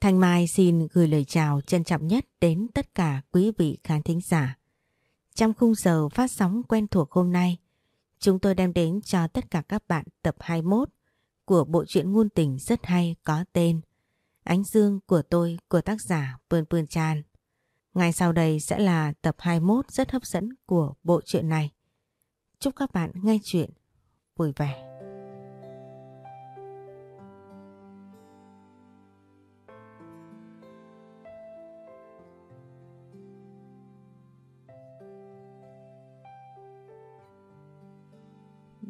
Thanh Mai xin gửi lời chào trân trọng nhất đến tất cả quý vị khán thính giả. Trong khung giờ phát sóng quen thuộc hôm nay, chúng tôi đem đến cho tất cả các bạn tập 21 của bộ truyện ngôn tình rất hay có tên Ánh Dương của tôi của tác giả Pươn Pươn Chan. Ngay sau đây sẽ là tập 21 rất hấp dẫn của bộ truyện này. Chúc các bạn nghe chuyện vui vẻ.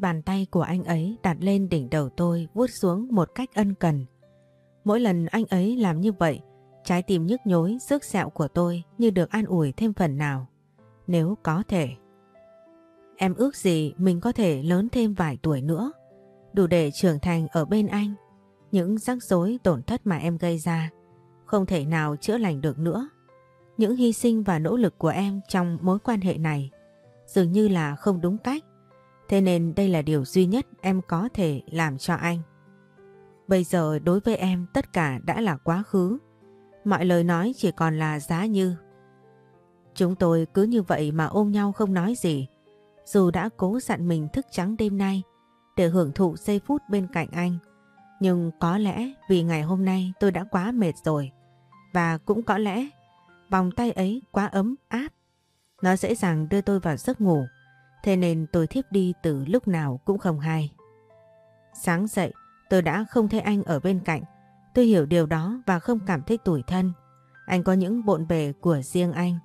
Bàn tay của anh ấy đặt lên đỉnh đầu tôi vuốt xuống một cách ân cần. Mỗi lần anh ấy làm như vậy, trái tim nhức nhối, rước sẹo của tôi như được an ủi thêm phần nào. Nếu có thể. Em ước gì mình có thể lớn thêm vài tuổi nữa, đủ để trưởng thành ở bên anh. Những rắc rối tổn thất mà em gây ra, không thể nào chữa lành được nữa. Những hy sinh và nỗ lực của em trong mối quan hệ này dường như là không đúng cách. Thế nên đây là điều duy nhất em có thể làm cho anh. Bây giờ đối với em, tất cả đã là quá khứ. Mọi lời nói chỉ còn là giá như. Chúng tôi cứ như vậy mà ôm nhau không nói gì. Dù đã cố dặn mình thức trắng đêm nay để hưởng thụ giây phút bên cạnh anh. Nhưng có lẽ vì ngày hôm nay tôi đã quá mệt rồi. Và cũng có lẽ vòng tay ấy quá ấm áp. Nó dễ dàng đưa tôi vào giấc ngủ. Thế nên tôi thiếp đi từ lúc nào cũng không hay. Sáng dậy tôi đã không thấy anh ở bên cạnh. Tôi hiểu điều đó và không cảm thấy tủi thân. Anh có những bộn bề của riêng anh.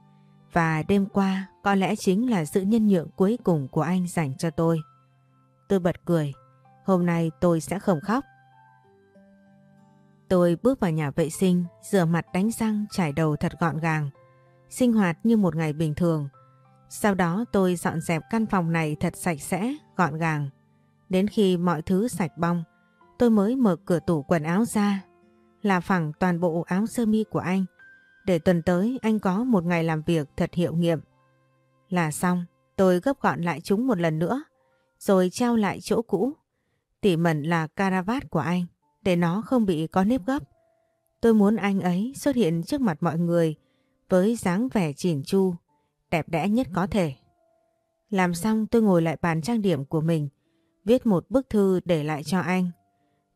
Và đêm qua có lẽ chính là sự nhân nhượng cuối cùng của anh dành cho tôi. Tôi bật cười. Hôm nay tôi sẽ không khóc. Tôi bước vào nhà vệ sinh, rửa mặt đánh răng, trải đầu thật gọn gàng. Sinh hoạt như một ngày bình thường. Sau đó tôi dọn dẹp căn phòng này thật sạch sẽ, gọn gàng. Đến khi mọi thứ sạch bong, tôi mới mở cửa tủ quần áo ra. Là phẳng toàn bộ áo sơ mi của anh. Để tuần tới anh có một ngày làm việc thật hiệu nghiệm. Là xong, tôi gấp gọn lại chúng một lần nữa, rồi treo lại chỗ cũ. Tỉ mẩn là caravat của anh, để nó không bị có nếp gấp. Tôi muốn anh ấy xuất hiện trước mặt mọi người với dáng vẻ chỉn chu, đẹp đẽ nhất có thể. Làm xong tôi ngồi lại bàn trang điểm của mình, viết một bức thư để lại cho anh.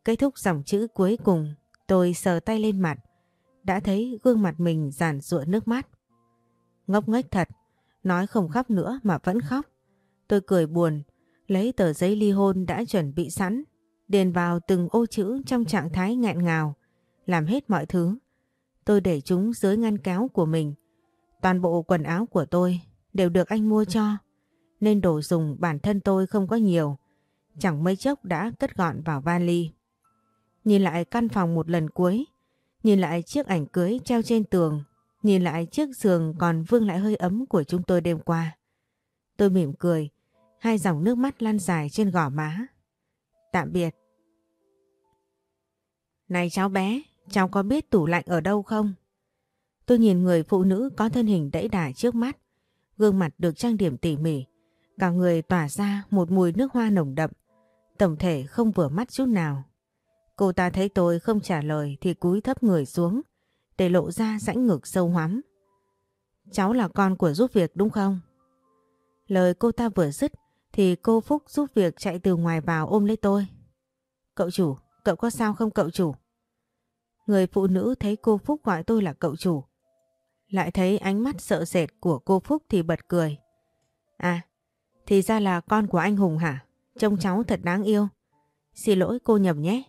Kết thúc dòng chữ cuối cùng, tôi sờ tay lên mặt, đã thấy gương mặt mình giản rụa nước mắt. Ngốc nghếch thật, nói không khóc nữa mà vẫn khóc. Tôi cười buồn, lấy tờ giấy ly hôn đã chuẩn bị sẵn, điền vào từng ô chữ trong trạng thái nghẹn ngào, làm hết mọi thứ. Tôi để chúng dưới ngăn kéo của mình, Toàn bộ quần áo của tôi đều được anh mua cho, nên đồ dùng bản thân tôi không có nhiều, chẳng mấy chốc đã cất gọn vào vali. Nhìn lại căn phòng một lần cuối, nhìn lại chiếc ảnh cưới treo trên tường, nhìn lại chiếc giường còn vương lại hơi ấm của chúng tôi đêm qua. Tôi mỉm cười, hai dòng nước mắt lan dài trên gò má. Tạm biệt. Này cháu bé, cháu có biết tủ lạnh ở đâu không? Tôi nhìn người phụ nữ có thân hình đẫy đà trước mắt, gương mặt được trang điểm tỉ mỉ, cả người tỏa ra một mùi nước hoa nồng đậm, tổng thể không vừa mắt chút nào. Cô ta thấy tôi không trả lời thì cúi thấp người xuống, để lộ ra rãnh ngực sâu hoắm. Cháu là con của giúp việc đúng không? Lời cô ta vừa dứt thì cô Phúc giúp việc chạy từ ngoài vào ôm lấy tôi. Cậu chủ, cậu có sao không cậu chủ? Người phụ nữ thấy cô Phúc gọi tôi là cậu chủ lại thấy ánh mắt sợ sệt của cô Phúc thì bật cười. À, thì ra là con của anh Hùng hả? Trông cháu thật đáng yêu. Xin lỗi cô nhầm nhé.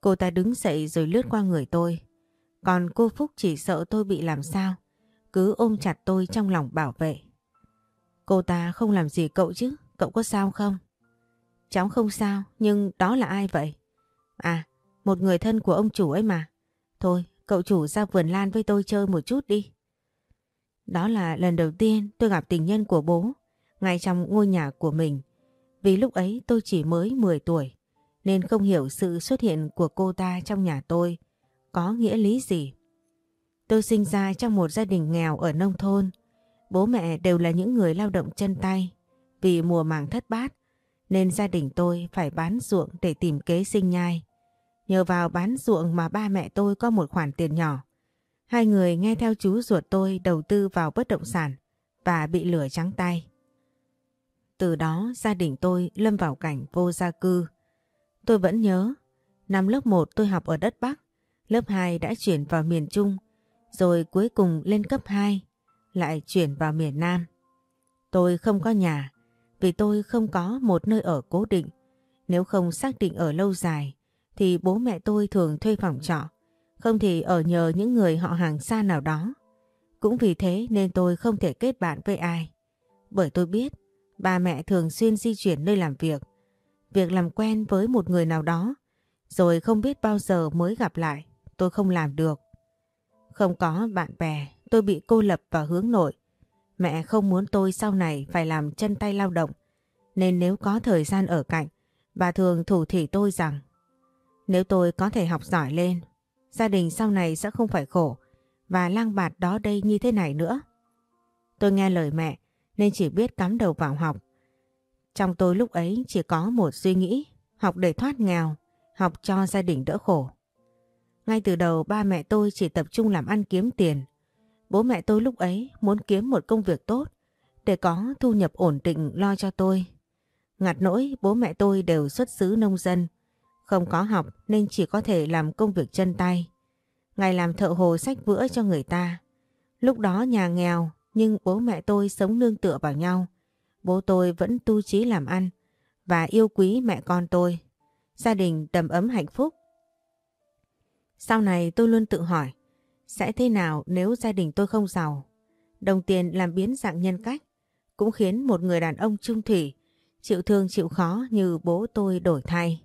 Cô ta đứng dậy rồi lướt qua người tôi. Còn cô Phúc chỉ sợ tôi bị làm sao. Cứ ôm chặt tôi trong lòng bảo vệ. Cô ta không làm gì cậu chứ, cậu có sao không? Cháu không sao, nhưng đó là ai vậy? À, một người thân của ông chủ ấy mà. Thôi, Cậu chủ ra vườn lan với tôi chơi một chút đi. Đó là lần đầu tiên tôi gặp tình nhân của bố, ngay trong ngôi nhà của mình. Vì lúc ấy tôi chỉ mới 10 tuổi, nên không hiểu sự xuất hiện của cô ta trong nhà tôi có nghĩa lý gì. Tôi sinh ra trong một gia đình nghèo ở nông thôn. Bố mẹ đều là những người lao động chân tay. Vì mùa màng thất bát, nên gia đình tôi phải bán ruộng để tìm kế sinh nhai. Nhờ vào bán ruộng mà ba mẹ tôi có một khoản tiền nhỏ. Hai người nghe theo chú ruột tôi đầu tư vào bất động sản và bị lửa trắng tay. Từ đó gia đình tôi lâm vào cảnh vô gia cư. Tôi vẫn nhớ, năm lớp 1 tôi học ở đất Bắc, lớp 2 đã chuyển vào miền Trung, rồi cuối cùng lên cấp 2 lại chuyển vào miền Nam. Tôi không có nhà vì tôi không có một nơi ở cố định. Nếu không xác định ở lâu dài thì bố mẹ tôi thường thuê phòng trọ, không thì ở nhờ những người họ hàng xa nào đó. Cũng vì thế nên tôi không thể kết bạn với ai. Bởi tôi biết ba mẹ thường xuyên di chuyển nơi làm việc. Việc làm quen với một người nào đó rồi không biết bao giờ mới gặp lại tôi không làm được. Không có bạn bè tôi bị cô lập và hướng nội. Mẹ không muốn tôi sau này phải làm chân tay lao động nên nếu có thời gian ở cạnh bà thường thủ thỉ tôi rằng nếu tôi có thể học giỏi lên gia đình sau này sẽ không phải khổ và lang bạt đó đây như thế này nữa. Tôi nghe lời mẹ nên chỉ biết cắm đầu vào học. Trong tôi lúc ấy chỉ có một suy nghĩ, học để thoát nghèo, học cho gia đình đỡ khổ. Ngay từ đầu ba mẹ tôi chỉ tập trung làm ăn kiếm tiền. Bố mẹ tôi lúc ấy muốn kiếm một công việc tốt để có thu nhập ổn định lo cho tôi. Ngặt nỗi bố mẹ tôi đều xuất xứ nông dân, không có học nên chỉ có thể làm công việc chân tay. Ngày làm thợ hồ sách vữa cho người ta. Lúc đó nhà nghèo, nhưng bố mẹ tôi sống nương tựa vào nhau. Bố tôi vẫn tu trí làm ăn và yêu quý mẹ con tôi. Gia đình đầm ấm hạnh phúc. Sau này tôi luôn tự hỏi, sẽ thế nào nếu gia đình tôi không giàu. Đồng tiền làm biến dạng nhân cách cũng khiến một người đàn ông trung thủy chịu thương chịu khó như bố tôi đổi thay.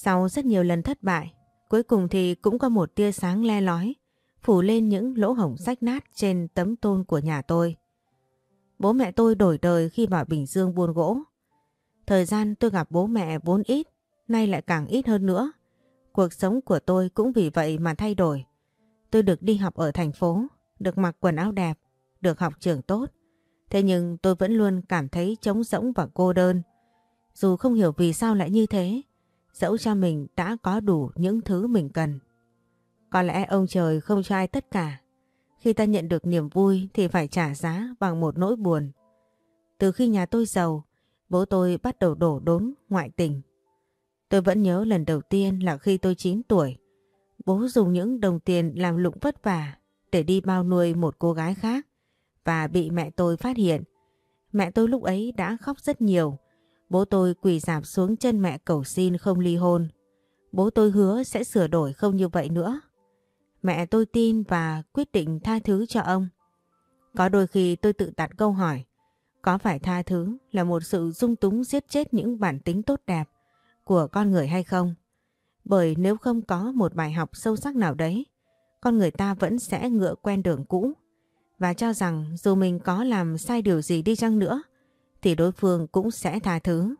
Sau rất nhiều lần thất bại, cuối cùng thì cũng có một tia sáng le lói phủ lên những lỗ hổng rách nát trên tấm tôn của nhà tôi. Bố mẹ tôi đổi đời khi vào Bình Dương buôn gỗ. Thời gian tôi gặp bố mẹ vốn ít, nay lại càng ít hơn nữa. Cuộc sống của tôi cũng vì vậy mà thay đổi. Tôi được đi học ở thành phố, được mặc quần áo đẹp, được học trường tốt. Thế nhưng tôi vẫn luôn cảm thấy trống rỗng và cô đơn. Dù không hiểu vì sao lại như thế, dẫu cho mình đã có đủ những thứ mình cần. Có lẽ ông trời không cho ai tất cả. Khi ta nhận được niềm vui thì phải trả giá bằng một nỗi buồn. Từ khi nhà tôi giàu, bố tôi bắt đầu đổ đốn ngoại tình. Tôi vẫn nhớ lần đầu tiên là khi tôi 9 tuổi. Bố dùng những đồng tiền làm lụng vất vả để đi bao nuôi một cô gái khác và bị mẹ tôi phát hiện. Mẹ tôi lúc ấy đã khóc rất nhiều. Bố tôi quỳ dạp xuống chân mẹ cầu xin không ly hôn. Bố tôi hứa sẽ sửa đổi không như vậy nữa. Mẹ tôi tin và quyết định tha thứ cho ông. Có đôi khi tôi tự đặt câu hỏi, có phải tha thứ là một sự dung túng giết chết những bản tính tốt đẹp của con người hay không? Bởi nếu không có một bài học sâu sắc nào đấy, con người ta vẫn sẽ ngựa quen đường cũ và cho rằng dù mình có làm sai điều gì đi chăng nữa thì đối phương cũng sẽ tha thứ.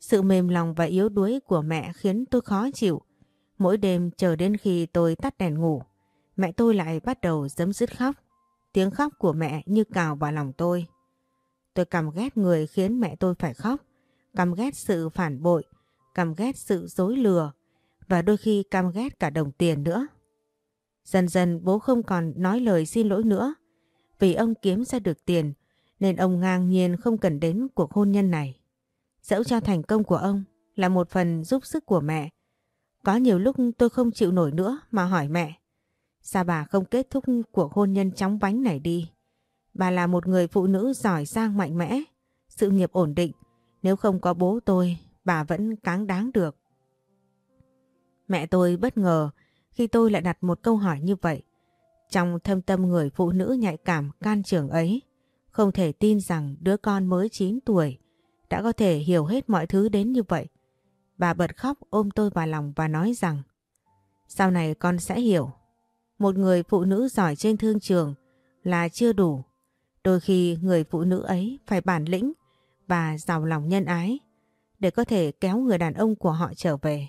Sự mềm lòng và yếu đuối của mẹ khiến tôi khó chịu Mỗi đêm chờ đến khi tôi tắt đèn ngủ, mẹ tôi lại bắt đầu dấm dứt khóc. Tiếng khóc của mẹ như cào vào lòng tôi. Tôi căm ghét người khiến mẹ tôi phải khóc, căm ghét sự phản bội, căm ghét sự dối lừa và đôi khi căm ghét cả đồng tiền nữa. Dần dần bố không còn nói lời xin lỗi nữa vì ông kiếm ra được tiền nên ông ngang nhiên không cần đến cuộc hôn nhân này. Dẫu cho thành công của ông là một phần giúp sức của mẹ có nhiều lúc tôi không chịu nổi nữa mà hỏi mẹ. Sao bà không kết thúc cuộc hôn nhân chóng vánh này đi? Bà là một người phụ nữ giỏi giang mạnh mẽ, sự nghiệp ổn định. Nếu không có bố tôi, bà vẫn cáng đáng được. Mẹ tôi bất ngờ khi tôi lại đặt một câu hỏi như vậy. Trong thâm tâm người phụ nữ nhạy cảm can trường ấy, không thể tin rằng đứa con mới 9 tuổi đã có thể hiểu hết mọi thứ đến như vậy. Bà bật khóc ôm tôi vào lòng và nói rằng Sau này con sẽ hiểu Một người phụ nữ giỏi trên thương trường là chưa đủ Đôi khi người phụ nữ ấy phải bản lĩnh và giàu lòng nhân ái để có thể kéo người đàn ông của họ trở về.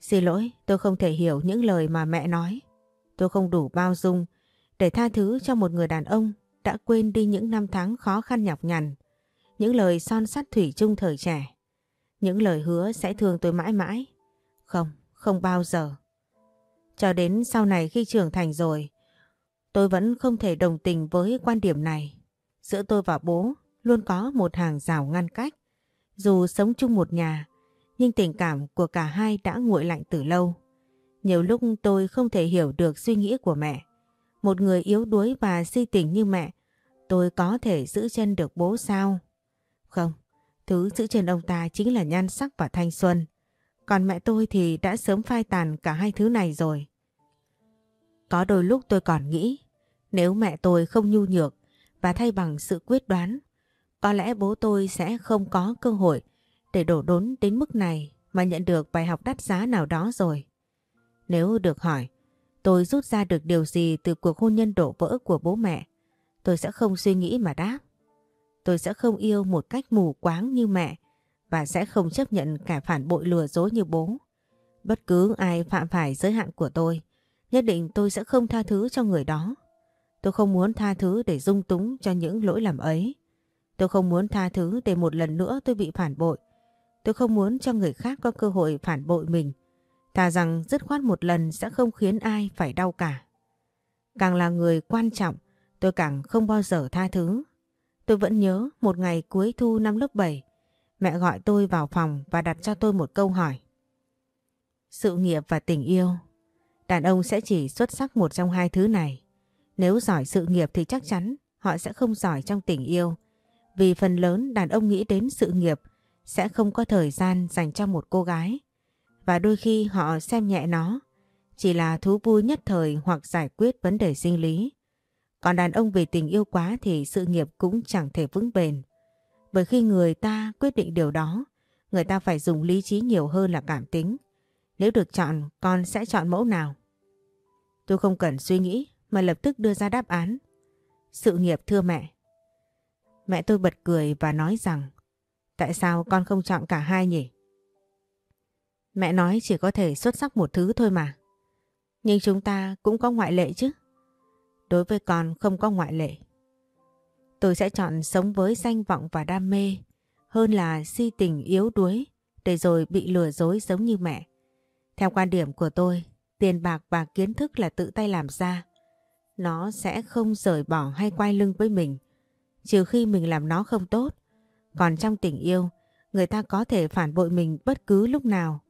Xin lỗi, tôi không thể hiểu những lời mà mẹ nói. Tôi không đủ bao dung để tha thứ cho một người đàn ông đã quên đi những năm tháng khó khăn nhọc nhằn, những lời son sắt thủy chung thời trẻ. Những lời hứa sẽ thương tôi mãi mãi. Không, không bao giờ. Cho đến sau này khi trưởng thành rồi, tôi vẫn không thể đồng tình với quan điểm này. Giữa tôi và bố luôn có một hàng rào ngăn cách. Dù sống chung một nhà, nhưng tình cảm của cả hai đã nguội lạnh từ lâu. Nhiều lúc tôi không thể hiểu được suy nghĩ của mẹ. Một người yếu đuối và si tình như mẹ, tôi có thể giữ chân được bố sao? Không, thứ giữ chân ông ta chính là nhan sắc và thanh xuân. Còn mẹ tôi thì đã sớm phai tàn cả hai thứ này rồi. Có đôi lúc tôi còn nghĩ, nếu mẹ tôi không nhu nhược và thay bằng sự quyết đoán, có lẽ bố tôi sẽ không có cơ hội để đổ đốn đến mức này mà nhận được bài học đắt giá nào đó rồi. Nếu được hỏi, tôi rút ra được điều gì từ cuộc hôn nhân đổ vỡ của bố mẹ, tôi sẽ không suy nghĩ mà đáp. Tôi sẽ không yêu một cách mù quáng như mẹ và sẽ không chấp nhận cả phản bội lừa dối như bố. Bất cứ ai phạm phải giới hạn của tôi, nhất định tôi sẽ không tha thứ cho người đó. Tôi không muốn tha thứ để dung túng cho những lỗi lầm ấy. Tôi không muốn tha thứ để một lần nữa tôi bị phản bội. Tôi không muốn cho người khác có cơ hội phản bội mình. Thà rằng dứt khoát một lần sẽ không khiến ai phải đau cả. Càng là người quan trọng, tôi càng không bao giờ tha thứ. Tôi vẫn nhớ một ngày cuối thu năm lớp 7, mẹ gọi tôi vào phòng và đặt cho tôi một câu hỏi. Sự nghiệp và tình yêu, đàn ông sẽ chỉ xuất sắc một trong hai thứ này. Nếu giỏi sự nghiệp thì chắc chắn họ sẽ không giỏi trong tình yêu. Vì phần lớn đàn ông nghĩ đến sự nghiệp sẽ không có thời gian dành cho một cô gái. Và đôi khi họ xem nhẹ nó, chỉ là thú vui nhất thời hoặc giải quyết vấn đề sinh lý. Còn đàn ông vì tình yêu quá thì sự nghiệp cũng chẳng thể vững bền. Bởi khi người ta quyết định điều đó, người ta phải dùng lý trí nhiều hơn là cảm tính. Nếu được chọn, con sẽ chọn mẫu nào? Tôi không cần suy nghĩ mà lập tức đưa ra đáp án. Sự nghiệp thưa mẹ. Mẹ tôi bật cười và nói rằng Tại sao con không chọn cả hai nhỉ? Mẹ nói chỉ có thể xuất sắc một thứ thôi mà. Nhưng chúng ta cũng có ngoại lệ chứ. Đối với con không có ngoại lệ. Tôi sẽ chọn sống với danh vọng và đam mê hơn là si tình yếu đuối để rồi bị lừa dối giống như mẹ. Theo quan điểm của tôi, tiền bạc và kiến thức là tự tay làm ra. Nó sẽ không rời bỏ hay quay lưng với mình, trừ khi mình làm nó không tốt. Còn trong tình yêu, người ta có thể phản bội mình bất cứ lúc nào.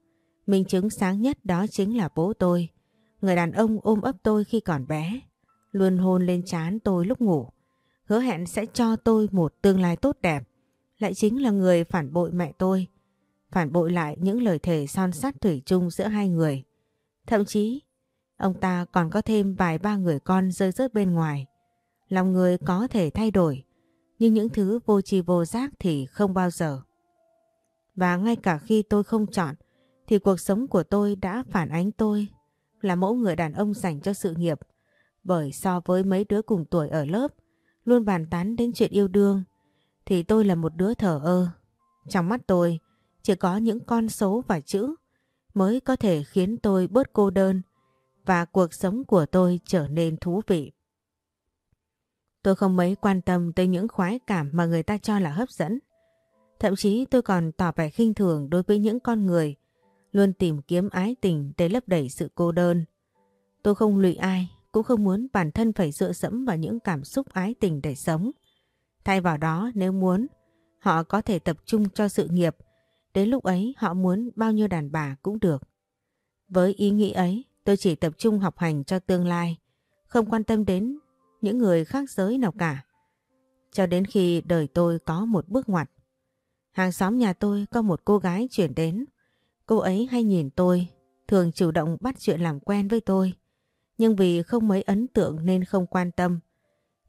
Minh chứng sáng nhất đó chính là bố tôi. Người đàn ông ôm ấp tôi khi còn bé, luôn hôn lên trán tôi lúc ngủ. Hứa hẹn sẽ cho tôi một tương lai tốt đẹp. Lại chính là người phản bội mẹ tôi. Phản bội lại những lời thề son sắt thủy chung giữa hai người. Thậm chí, ông ta còn có thêm vài ba người con rơi rớt bên ngoài. Lòng người có thể thay đổi, nhưng những thứ vô tri vô giác thì không bao giờ. Và ngay cả khi tôi không chọn, thì cuộc sống của tôi đã phản ánh tôi là mẫu người đàn ông dành cho sự nghiệp. Bởi so với mấy đứa cùng tuổi ở lớp, luôn bàn tán đến chuyện yêu đương, thì tôi là một đứa thở ơ. Trong mắt tôi, chỉ có những con số và chữ mới có thể khiến tôi bớt cô đơn và cuộc sống của tôi trở nên thú vị. Tôi không mấy quan tâm tới những khoái cảm mà người ta cho là hấp dẫn. Thậm chí tôi còn tỏ vẻ khinh thường đối với những con người luôn tìm kiếm ái tình để lấp đầy sự cô đơn. Tôi không lụy ai, cũng không muốn bản thân phải dựa dẫm vào những cảm xúc ái tình để sống. Thay vào đó nếu muốn, họ có thể tập trung cho sự nghiệp, đến lúc ấy họ muốn bao nhiêu đàn bà cũng được. Với ý nghĩ ấy, tôi chỉ tập trung học hành cho tương lai, không quan tâm đến những người khác giới nào cả. Cho đến khi đời tôi có một bước ngoặt. Hàng xóm nhà tôi có một cô gái chuyển đến. Cô ấy hay nhìn tôi, thường chủ động bắt chuyện làm quen với tôi. Nhưng vì không mấy ấn tượng nên không quan tâm.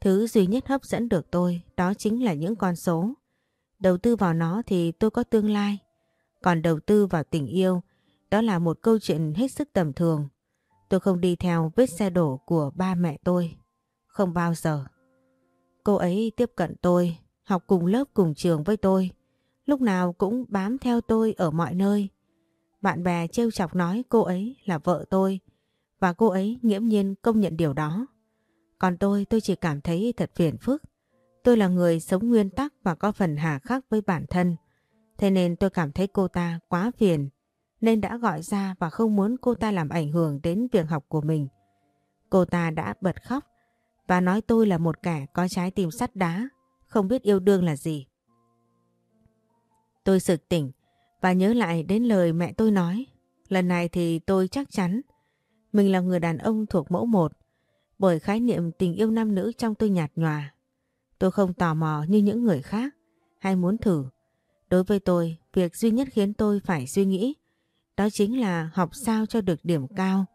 Thứ duy nhất hấp dẫn được tôi đó chính là những con số. Đầu tư vào nó thì tôi có tương lai. Còn đầu tư vào tình yêu đó là một câu chuyện hết sức tầm thường. Tôi không đi theo vết xe đổ của ba mẹ tôi. Không bao giờ. Cô ấy tiếp cận tôi, học cùng lớp cùng trường với tôi. Lúc nào cũng bám theo tôi ở mọi nơi. Bạn bè trêu chọc nói cô ấy là vợ tôi và cô ấy nghiễm nhiên công nhận điều đó. Còn tôi, tôi chỉ cảm thấy thật phiền phức. Tôi là người sống nguyên tắc và có phần hà khắc với bản thân. Thế nên tôi cảm thấy cô ta quá phiền nên đã gọi ra và không muốn cô ta làm ảnh hưởng đến việc học của mình. Cô ta đã bật khóc và nói tôi là một kẻ có trái tim sắt đá, không biết yêu đương là gì. Tôi sực tỉnh và nhớ lại đến lời mẹ tôi nói. Lần này thì tôi chắc chắn mình là người đàn ông thuộc mẫu một bởi khái niệm tình yêu nam nữ trong tôi nhạt nhòa. Tôi không tò mò như những người khác hay muốn thử. Đối với tôi, việc duy nhất khiến tôi phải suy nghĩ đó chính là học sao cho được điểm cao.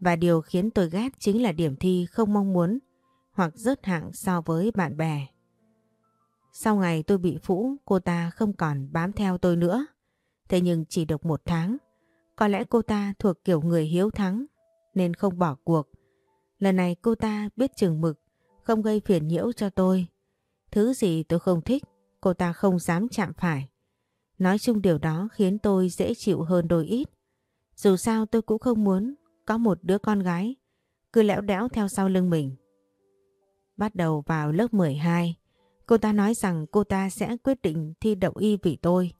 Và điều khiến tôi ghét chính là điểm thi không mong muốn hoặc rớt hạng so với bạn bè. Sau ngày tôi bị phũ, cô ta không còn bám theo tôi nữa. Thế nhưng chỉ được một tháng, có lẽ cô ta thuộc kiểu người hiếu thắng nên không bỏ cuộc. Lần này cô ta biết chừng mực, không gây phiền nhiễu cho tôi. Thứ gì tôi không thích, cô ta không dám chạm phải. Nói chung điều đó khiến tôi dễ chịu hơn đôi ít. Dù sao tôi cũng không muốn có một đứa con gái cứ lẽo đẽo theo sau lưng mình. Bắt đầu vào lớp 12, cô ta nói rằng cô ta sẽ quyết định thi đậu y vì tôi.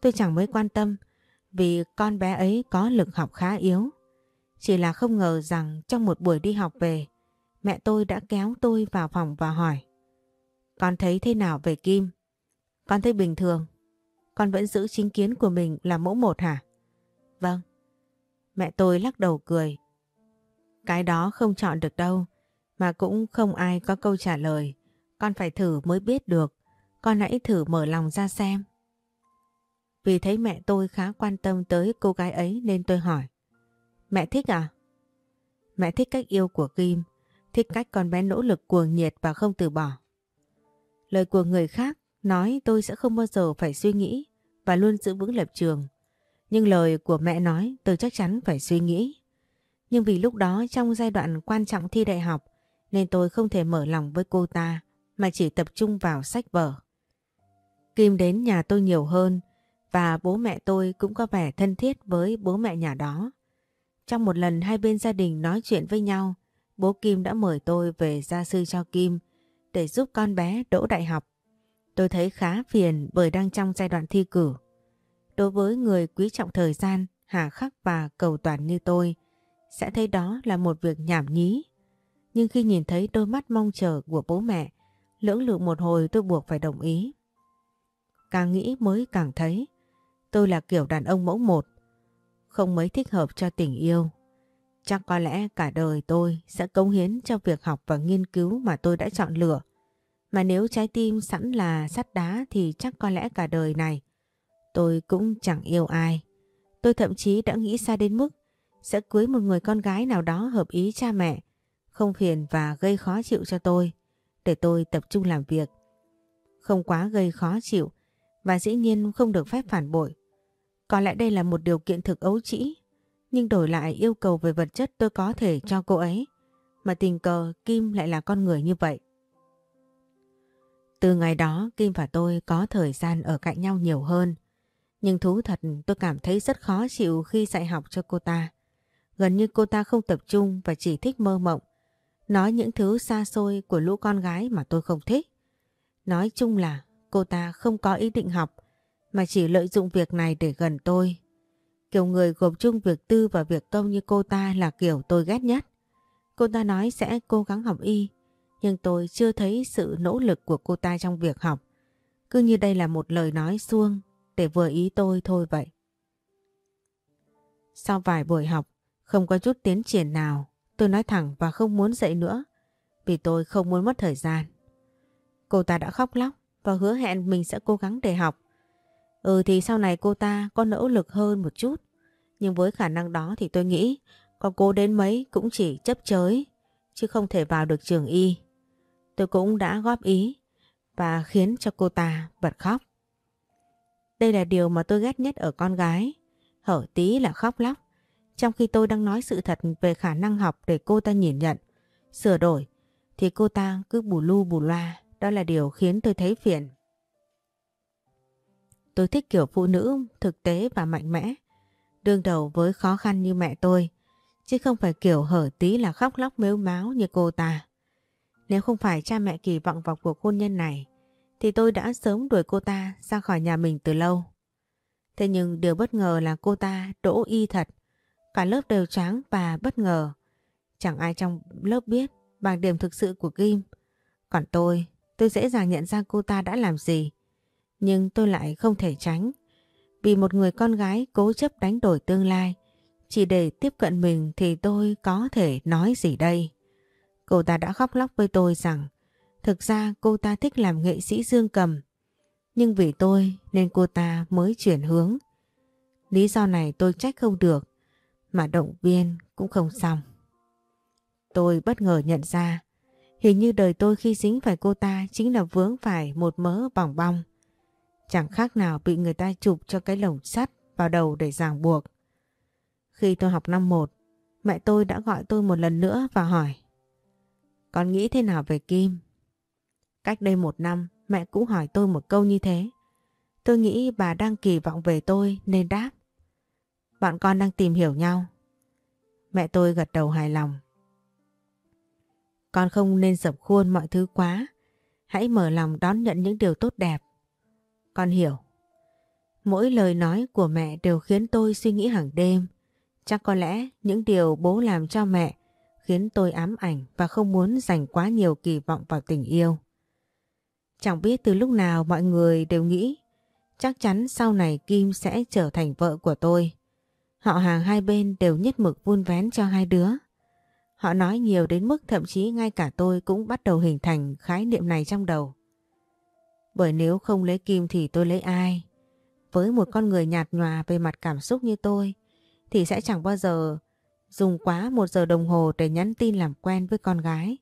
Tôi chẳng mới quan tâm vì con bé ấy có lực học khá yếu. Chỉ là không ngờ rằng trong một buổi đi học về, mẹ tôi đã kéo tôi vào phòng và hỏi. Con thấy thế nào về Kim? Con thấy bình thường. Con vẫn giữ chính kiến của mình là mẫu một hả? Vâng. Mẹ tôi lắc đầu cười. Cái đó không chọn được đâu, mà cũng không ai có câu trả lời. Con phải thử mới biết được. Con hãy thử mở lòng ra xem. Vì thấy mẹ tôi khá quan tâm tới cô gái ấy nên tôi hỏi. Mẹ thích à? Mẹ thích cách yêu của Kim, thích cách con bé nỗ lực cuồng nhiệt và không từ bỏ. Lời của người khác nói tôi sẽ không bao giờ phải suy nghĩ và luôn giữ vững lập trường. Nhưng lời của mẹ nói tôi chắc chắn phải suy nghĩ. Nhưng vì lúc đó trong giai đoạn quan trọng thi đại học nên tôi không thể mở lòng với cô ta mà chỉ tập trung vào sách vở. Kim đến nhà tôi nhiều hơn và bố mẹ tôi cũng có vẻ thân thiết với bố mẹ nhà đó. Trong một lần hai bên gia đình nói chuyện với nhau, bố Kim đã mời tôi về gia sư cho Kim để giúp con bé đỗ đại học. Tôi thấy khá phiền bởi đang trong giai đoạn thi cử. Đối với người quý trọng thời gian, hà khắc và cầu toàn như tôi, sẽ thấy đó là một việc nhảm nhí. Nhưng khi nhìn thấy đôi mắt mong chờ của bố mẹ, lưỡng lự một hồi tôi buộc phải đồng ý. Càng nghĩ mới càng thấy, tôi là kiểu đàn ông mẫu một, không mấy thích hợp cho tình yêu. Chắc có lẽ cả đời tôi sẽ cống hiến cho việc học và nghiên cứu mà tôi đã chọn lựa. Mà nếu trái tim sẵn là sắt đá thì chắc có lẽ cả đời này tôi cũng chẳng yêu ai. Tôi thậm chí đã nghĩ xa đến mức sẽ cưới một người con gái nào đó hợp ý cha mẹ, không phiền và gây khó chịu cho tôi, để tôi tập trung làm việc. Không quá gây khó chịu và dĩ nhiên không được phép phản bội. Có lẽ đây là một điều kiện thực ấu trĩ, nhưng đổi lại yêu cầu về vật chất tôi có thể cho cô ấy, mà tình cờ Kim lại là con người như vậy. Từ ngày đó Kim và tôi có thời gian ở cạnh nhau nhiều hơn. Nhưng thú thật tôi cảm thấy rất khó chịu khi dạy học cho cô ta. Gần như cô ta không tập trung và chỉ thích mơ mộng. Nói những thứ xa xôi của lũ con gái mà tôi không thích. Nói chung là cô ta không có ý định học mà chỉ lợi dụng việc này để gần tôi. Kiểu người gộp chung việc tư và việc công như cô ta là kiểu tôi ghét nhất. Cô ta nói sẽ cố gắng học y nhưng tôi chưa thấy sự nỗ lực của cô ta trong việc học. Cứ như đây là một lời nói suông để vừa ý tôi thôi vậy. Sau vài buổi học, không có chút tiến triển nào, tôi nói thẳng và không muốn dậy nữa vì tôi không muốn mất thời gian. Cô ta đã khóc lóc và hứa hẹn mình sẽ cố gắng để học. Ừ thì sau này cô ta có nỗ lực hơn một chút, nhưng với khả năng đó thì tôi nghĩ có cố đến mấy cũng chỉ chấp chới, chứ không thể vào được trường y. Tôi cũng đã góp ý và khiến cho cô ta bật khóc. Đây là điều mà tôi ghét nhất ở con gái. Hở tí là khóc lóc. Trong khi tôi đang nói sự thật về khả năng học để cô ta nhìn nhận, sửa đổi, thì cô ta cứ bù lu bù loa. Đó là điều khiến tôi thấy phiền. Tôi thích kiểu phụ nữ thực tế và mạnh mẽ, đương đầu với khó khăn như mẹ tôi, chứ không phải kiểu hở tí là khóc lóc mếu máo như cô ta. Nếu không phải cha mẹ kỳ vọng vào cuộc hôn nhân này, thì tôi đã sớm đuổi cô ta ra khỏi nhà mình từ lâu. Thế nhưng điều bất ngờ là cô ta đỗ y thật. Cả lớp đều tráng và bất ngờ. Chẳng ai trong lớp biết bằng điểm thực sự của Kim. Còn tôi, tôi dễ dàng nhận ra cô ta đã làm gì. Nhưng tôi lại không thể tránh. Vì một người con gái cố chấp đánh đổi tương lai. Chỉ để tiếp cận mình thì tôi có thể nói gì đây? Cô ta đã khóc lóc với tôi rằng thực ra cô ta thích làm nghệ sĩ dương cầm. Nhưng vì tôi nên cô ta mới chuyển hướng. Lý do này tôi trách không được, mà động viên cũng không xong. Tôi bất ngờ nhận ra, hình như đời tôi khi dính phải cô ta chính là vướng phải một mớ bỏng bong. Chẳng khác nào bị người ta chụp cho cái lồng sắt vào đầu để ràng buộc. Khi tôi học năm 1, mẹ tôi đã gọi tôi một lần nữa và hỏi Con nghĩ thế nào về Kim? Cách đây một năm, mẹ cũng hỏi tôi một câu như thế. Tôi nghĩ bà đang kỳ vọng về tôi nên đáp. Bọn con đang tìm hiểu nhau. Mẹ tôi gật đầu hài lòng. Con không nên dập khuôn mọi thứ quá. Hãy mở lòng đón nhận những điều tốt đẹp. Con hiểu. Mỗi lời nói của mẹ đều khiến tôi suy nghĩ hàng đêm. Chắc có lẽ những điều bố làm cho mẹ khiến tôi ám ảnh và không muốn dành quá nhiều kỳ vọng vào tình yêu. Chẳng biết từ lúc nào mọi người đều nghĩ, chắc chắn sau này Kim sẽ trở thành vợ của tôi. Họ hàng hai bên đều nhất mực vun vén cho hai đứa. Họ nói nhiều đến mức thậm chí ngay cả tôi cũng bắt đầu hình thành khái niệm này trong đầu. Bởi nếu không lấy Kim thì tôi lấy ai? Với một con người nhạt nhòa về mặt cảm xúc như tôi thì sẽ chẳng bao giờ dùng quá một giờ đồng hồ để nhắn tin làm quen với con gái.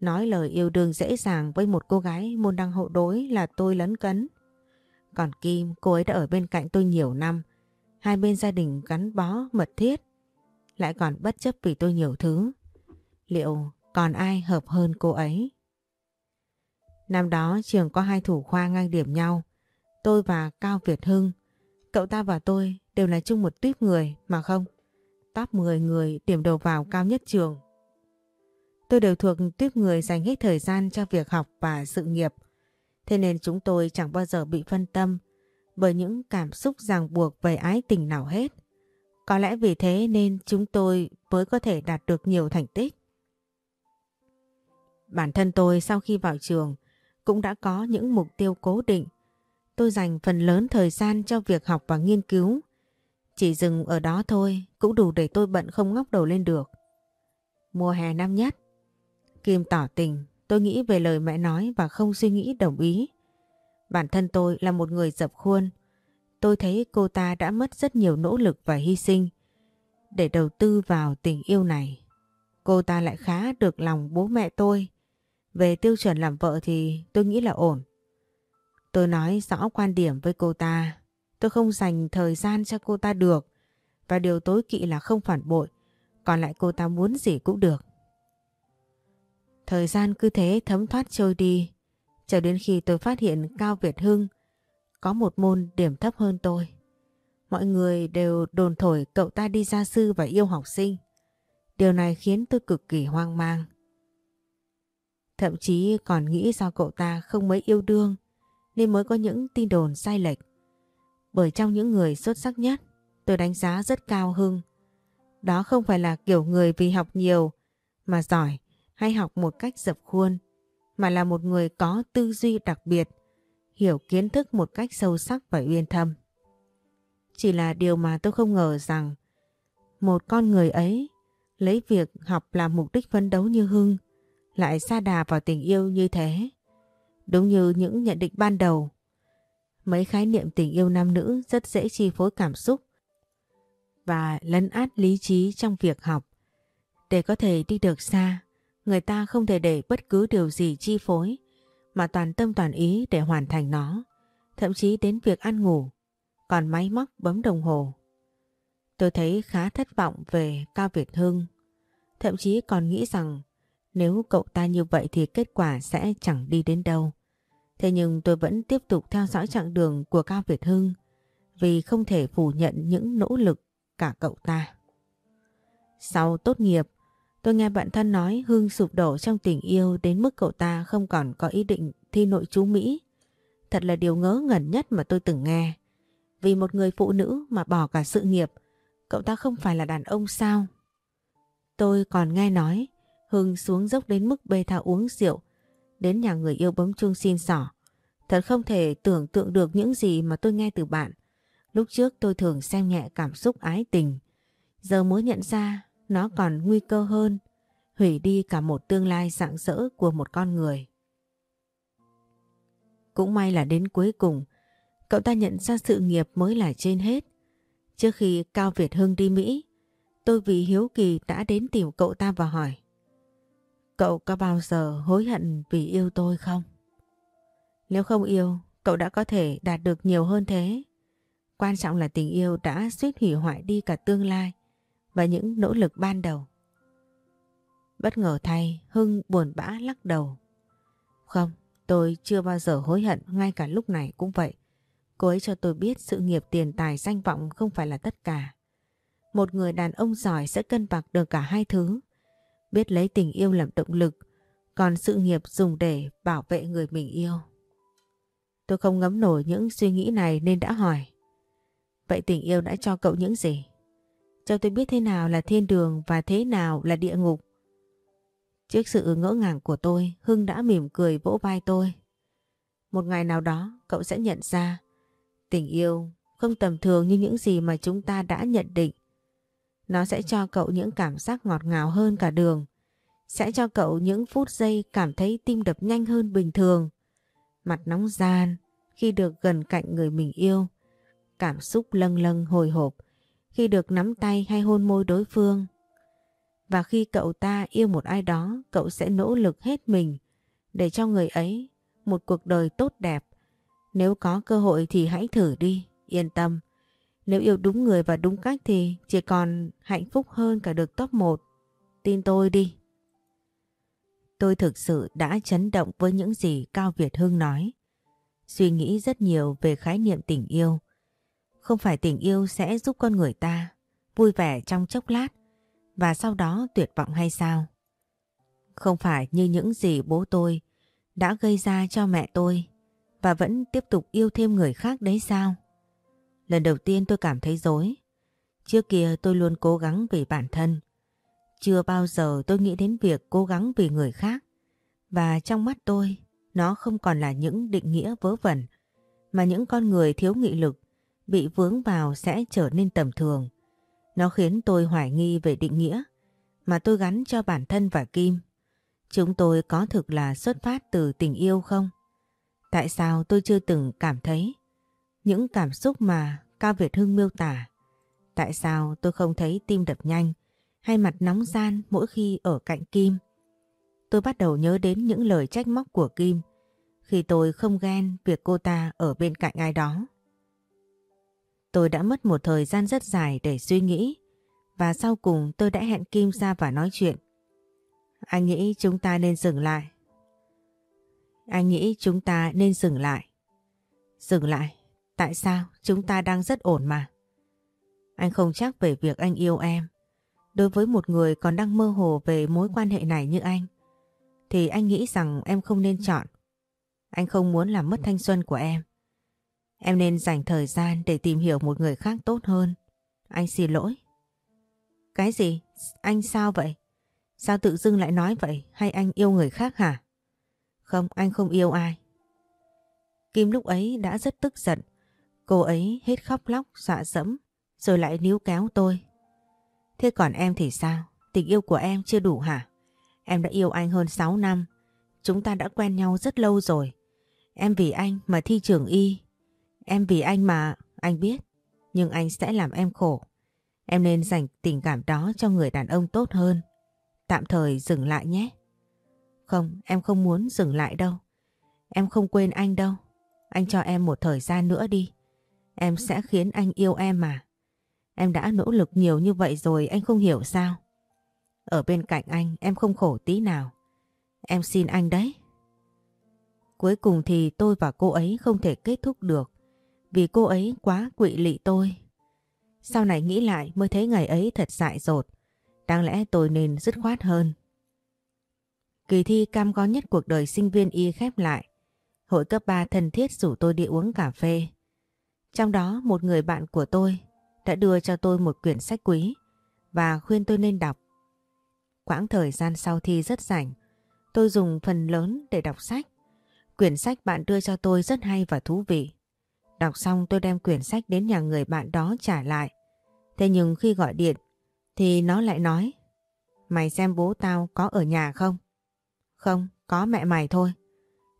Nói lời yêu đương dễ dàng với một cô gái môn đăng hộ đối là tôi lấn cấn. Còn Kim, cô ấy đã ở bên cạnh tôi nhiều năm. Hai bên gia đình gắn bó mật thiết. Lại còn bất chấp vì tôi nhiều thứ. Liệu còn ai hợp hơn cô ấy? Năm đó trường có hai thủ khoa ngang điểm nhau. Tôi và Cao Việt Hưng. Cậu ta và tôi đều là chung một tuyếp người mà không. Top 10 người điểm đầu vào cao nhất trường. Tôi đều thuộc tuyếp người dành hết thời gian cho việc học và sự nghiệp. Thế nên chúng tôi chẳng bao giờ bị phân tâm bởi những cảm xúc ràng buộc về ái tình nào hết. Có lẽ vì thế nên chúng tôi mới có thể đạt được nhiều thành tích. Bản thân tôi sau khi vào trường cũng đã có những mục tiêu cố định. Tôi dành phần lớn thời gian cho việc học và nghiên cứu. Chỉ dừng ở đó thôi cũng đủ để tôi bận không ngóc đầu lên được. Mùa hè năm nhất, Kim tỏ tình, tôi nghĩ về lời mẹ nói và không suy nghĩ đồng ý. Bản thân tôi là một người dập khuôn. Tôi thấy cô ta đã mất rất nhiều nỗ lực và hy sinh để đầu tư vào tình yêu này. Cô ta lại khá được lòng bố mẹ tôi. Về tiêu chuẩn làm vợ thì tôi nghĩ là ổn. Tôi nói rõ quan điểm với cô ta. Tôi không dành thời gian cho cô ta được. Và điều tối kỵ là không phản bội. Còn lại cô ta muốn gì cũng được. Thời gian cứ thế thấm thoát trôi đi. Cho đến khi tôi phát hiện Cao Việt Hưng có một môn điểm thấp hơn tôi. Mọi người đều đồn thổi cậu ta đi gia sư và yêu học sinh. Điều này khiến tôi cực kỳ hoang mang. Thậm chí còn nghĩ do cậu ta không mấy yêu đương nên mới có những tin đồn sai lệch. Bởi trong những người xuất sắc nhất, tôi đánh giá rất cao Hưng. Đó không phải là kiểu người vì học nhiều mà giỏi hay học một cách dập khuôn, mà là một người có tư duy đặc biệt, hiểu kiến thức một cách sâu sắc và uyên thâm. Chỉ là điều mà tôi không ngờ rằng một con người ấy lấy việc học làm mục đích phấn đấu như Hưng lại xa đà vào tình yêu như thế. Đúng như những nhận định ban đầu, mấy khái niệm tình yêu nam nữ rất dễ chi phối cảm xúc và lấn át lý trí trong việc học. Để có thể đi được xa, người ta không thể để bất cứ điều gì chi phối mà toàn tâm toàn ý để hoàn thành nó, thậm chí đến việc ăn ngủ, còn máy móc bấm đồng hồ. Tôi thấy khá thất vọng về Cao Việt Hưng, thậm chí còn nghĩ rằng nếu cậu ta như vậy thì kết quả sẽ chẳng đi đến đâu. Thế nhưng tôi vẫn tiếp tục theo dõi chặng đường của Cao Việt Hưng vì không thể phủ nhận những nỗ lực cả cậu ta. Sau tốt nghiệp, tôi nghe bạn thân nói Hưng sụp đổ trong tình yêu đến mức cậu ta không còn có ý định thi nội chú Mỹ. Thật là điều ngớ ngẩn nhất mà tôi từng nghe. Vì một người phụ nữ mà bỏ cả sự nghiệp, cậu ta không phải là đàn ông sao? Tôi còn nghe nói Hưng xuống dốc đến mức bê tha uống rượu, đến nhà người yêu bấm chuông xin xỏ. Thật không thể tưởng tượng được những gì mà tôi nghe từ bạn. Lúc trước tôi thường xem nhẹ cảm xúc ái tình. Giờ mới nhận ra nó còn nguy cơ hơn, hủy đi cả một tương lai rạng rỡ của một con người. Cũng may là đến cuối cùng, cậu ta nhận ra sự nghiệp mới là trên hết. Trước khi Cao Việt Hưng đi Mỹ, tôi vì hiếu kỳ đã đến tìm cậu ta và hỏi. Cậu có bao giờ hối hận vì yêu tôi không? Nếu không yêu, cậu đã có thể đạt được nhiều hơn thế. Quan trọng là tình yêu đã suýt hủy hoại đi cả tương lai và những nỗ lực ban đầu. Bất ngờ thay, Hưng buồn bã lắc đầu. Không, tôi chưa bao giờ hối hận, ngay cả lúc này cũng vậy. Cô ấy cho tôi biết sự nghiệp tiền tài danh vọng không phải là tất cả. Một người đàn ông giỏi sẽ cân bằng được cả hai thứ. Biết lấy tình yêu làm động lực, còn sự nghiệp dùng để bảo vệ người mình yêu. Tôi không ngấm nổi những suy nghĩ này nên đã hỏi. Vậy tình yêu đã cho cậu những gì? Cho tôi biết thế nào là thiên đường và thế nào là địa ngục. Trước sự ngỡ ngàng của tôi, Hưng đã mỉm cười vỗ vai tôi. Một ngày nào đó, cậu sẽ nhận ra tình yêu không tầm thường như những gì mà chúng ta đã nhận định. Nó sẽ cho cậu những cảm giác ngọt ngào hơn cả đường. Sẽ cho cậu những phút giây cảm thấy tim đập nhanh hơn bình thường. Mặt nóng gian khi được gần cạnh người mình yêu. Cảm xúc lâng lâng hồi hộp khi được nắm tay hay hôn môi đối phương. Và khi cậu ta yêu một ai đó, cậu sẽ nỗ lực hết mình để cho người ấy một cuộc đời tốt đẹp. Nếu có cơ hội thì hãy thử đi, yên tâm. Nếu yêu đúng người và đúng cách thì chỉ còn hạnh phúc hơn cả được top 1. Tin tôi đi. Tôi thực sự đã chấn động với những gì Cao Việt Hưng nói. Suy nghĩ rất nhiều về khái niệm tình yêu. Không phải tình yêu sẽ giúp con người ta vui vẻ trong chốc lát và sau đó tuyệt vọng hay sao? Không phải như những gì bố tôi đã gây ra cho mẹ tôi và vẫn tiếp tục yêu thêm người khác đấy sao? Lần đầu tiên tôi cảm thấy dối. Trước kia tôi luôn cố gắng vì bản thân. Chưa bao giờ tôi nghĩ đến việc cố gắng vì người khác. Và trong mắt tôi, nó không còn là những định nghĩa vớ vẩn, mà những con người thiếu nghị lực bị vướng vào sẽ trở nên tầm thường. Nó khiến tôi hoài nghi về định nghĩa mà tôi gắn cho bản thân và Kim. Chúng tôi có thực là xuất phát từ tình yêu không? Tại sao tôi chưa từng cảm thấy những cảm xúc mà Cao Việt Hưng miêu tả? Tại sao tôi không thấy tim đập nhanh hay mặt nóng gian mỗi khi ở cạnh Kim? Tôi bắt đầu nhớ đến những lời trách móc của Kim khi tôi không ghen việc cô ta ở bên cạnh ai đó. Tôi đã mất một thời gian rất dài để suy nghĩ và sau cùng tôi đã hẹn Kim ra và nói chuyện. Anh nghĩ chúng ta nên dừng lại. Anh nghĩ chúng ta nên dừng lại. Dừng lại? Tại sao? Chúng ta đang rất ổn mà. Anh không chắc về việc anh yêu em. Đối với một người còn đang mơ hồ về mối quan hệ này như anh, thì anh nghĩ rằng em không nên chọn. Anh không muốn làm mất thanh xuân của em. Em nên dành thời gian để tìm hiểu một người khác tốt hơn. Anh xin lỗi. Cái gì? Anh sao vậy? Sao tự dưng lại nói vậy? Hay anh yêu người khác hả? Không, anh không yêu ai. Kim lúc ấy đã rất tức giận. Cô ấy hết khóc lóc, dọa dẫm, rồi lại níu kéo tôi. Thế còn em thì sao? Tình yêu của em chưa đủ hả? Em đã yêu anh hơn 6 năm. Chúng ta đã quen nhau rất lâu rồi. Em vì anh mà thi trường y. Em vì anh mà, anh biết. Nhưng anh sẽ làm em khổ. Em nên dành tình cảm đó cho người đàn ông tốt hơn. Tạm thời dừng lại nhé. Không, em không muốn dừng lại đâu. Em không quên anh đâu. Anh cho em một thời gian nữa đi. Em sẽ khiến anh yêu em mà. Em đã nỗ lực nhiều như vậy rồi, anh không hiểu sao. Ở bên cạnh anh, em không khổ tí nào. Em xin anh đấy. Cuối cùng thì tôi và cô ấy không thể kết thúc được, vì cô ấy quá quỵ lị tôi. Sau này nghĩ lại mới thấy ngày ấy thật dại dột. Đáng lẽ tôi nên dứt khoát hơn. Kỳ thi cam go nhất cuộc đời sinh viên y khép lại. Hội cấp 3 thân thiết rủ tôi đi uống cà phê. Trong đó một người bạn của tôi đã đưa cho tôi một quyển sách quý và khuyên tôi nên đọc. Quãng thời gian sau thi rất rảnh, tôi dùng phần lớn để đọc sách. Quyển sách bạn đưa cho tôi rất hay và thú vị. Đọc xong tôi đem quyển sách đến nhà người bạn đó trả lại. Thế nhưng khi gọi điện thì nó lại nói Mày xem bố tao có ở nhà không? Không, có mẹ mày thôi.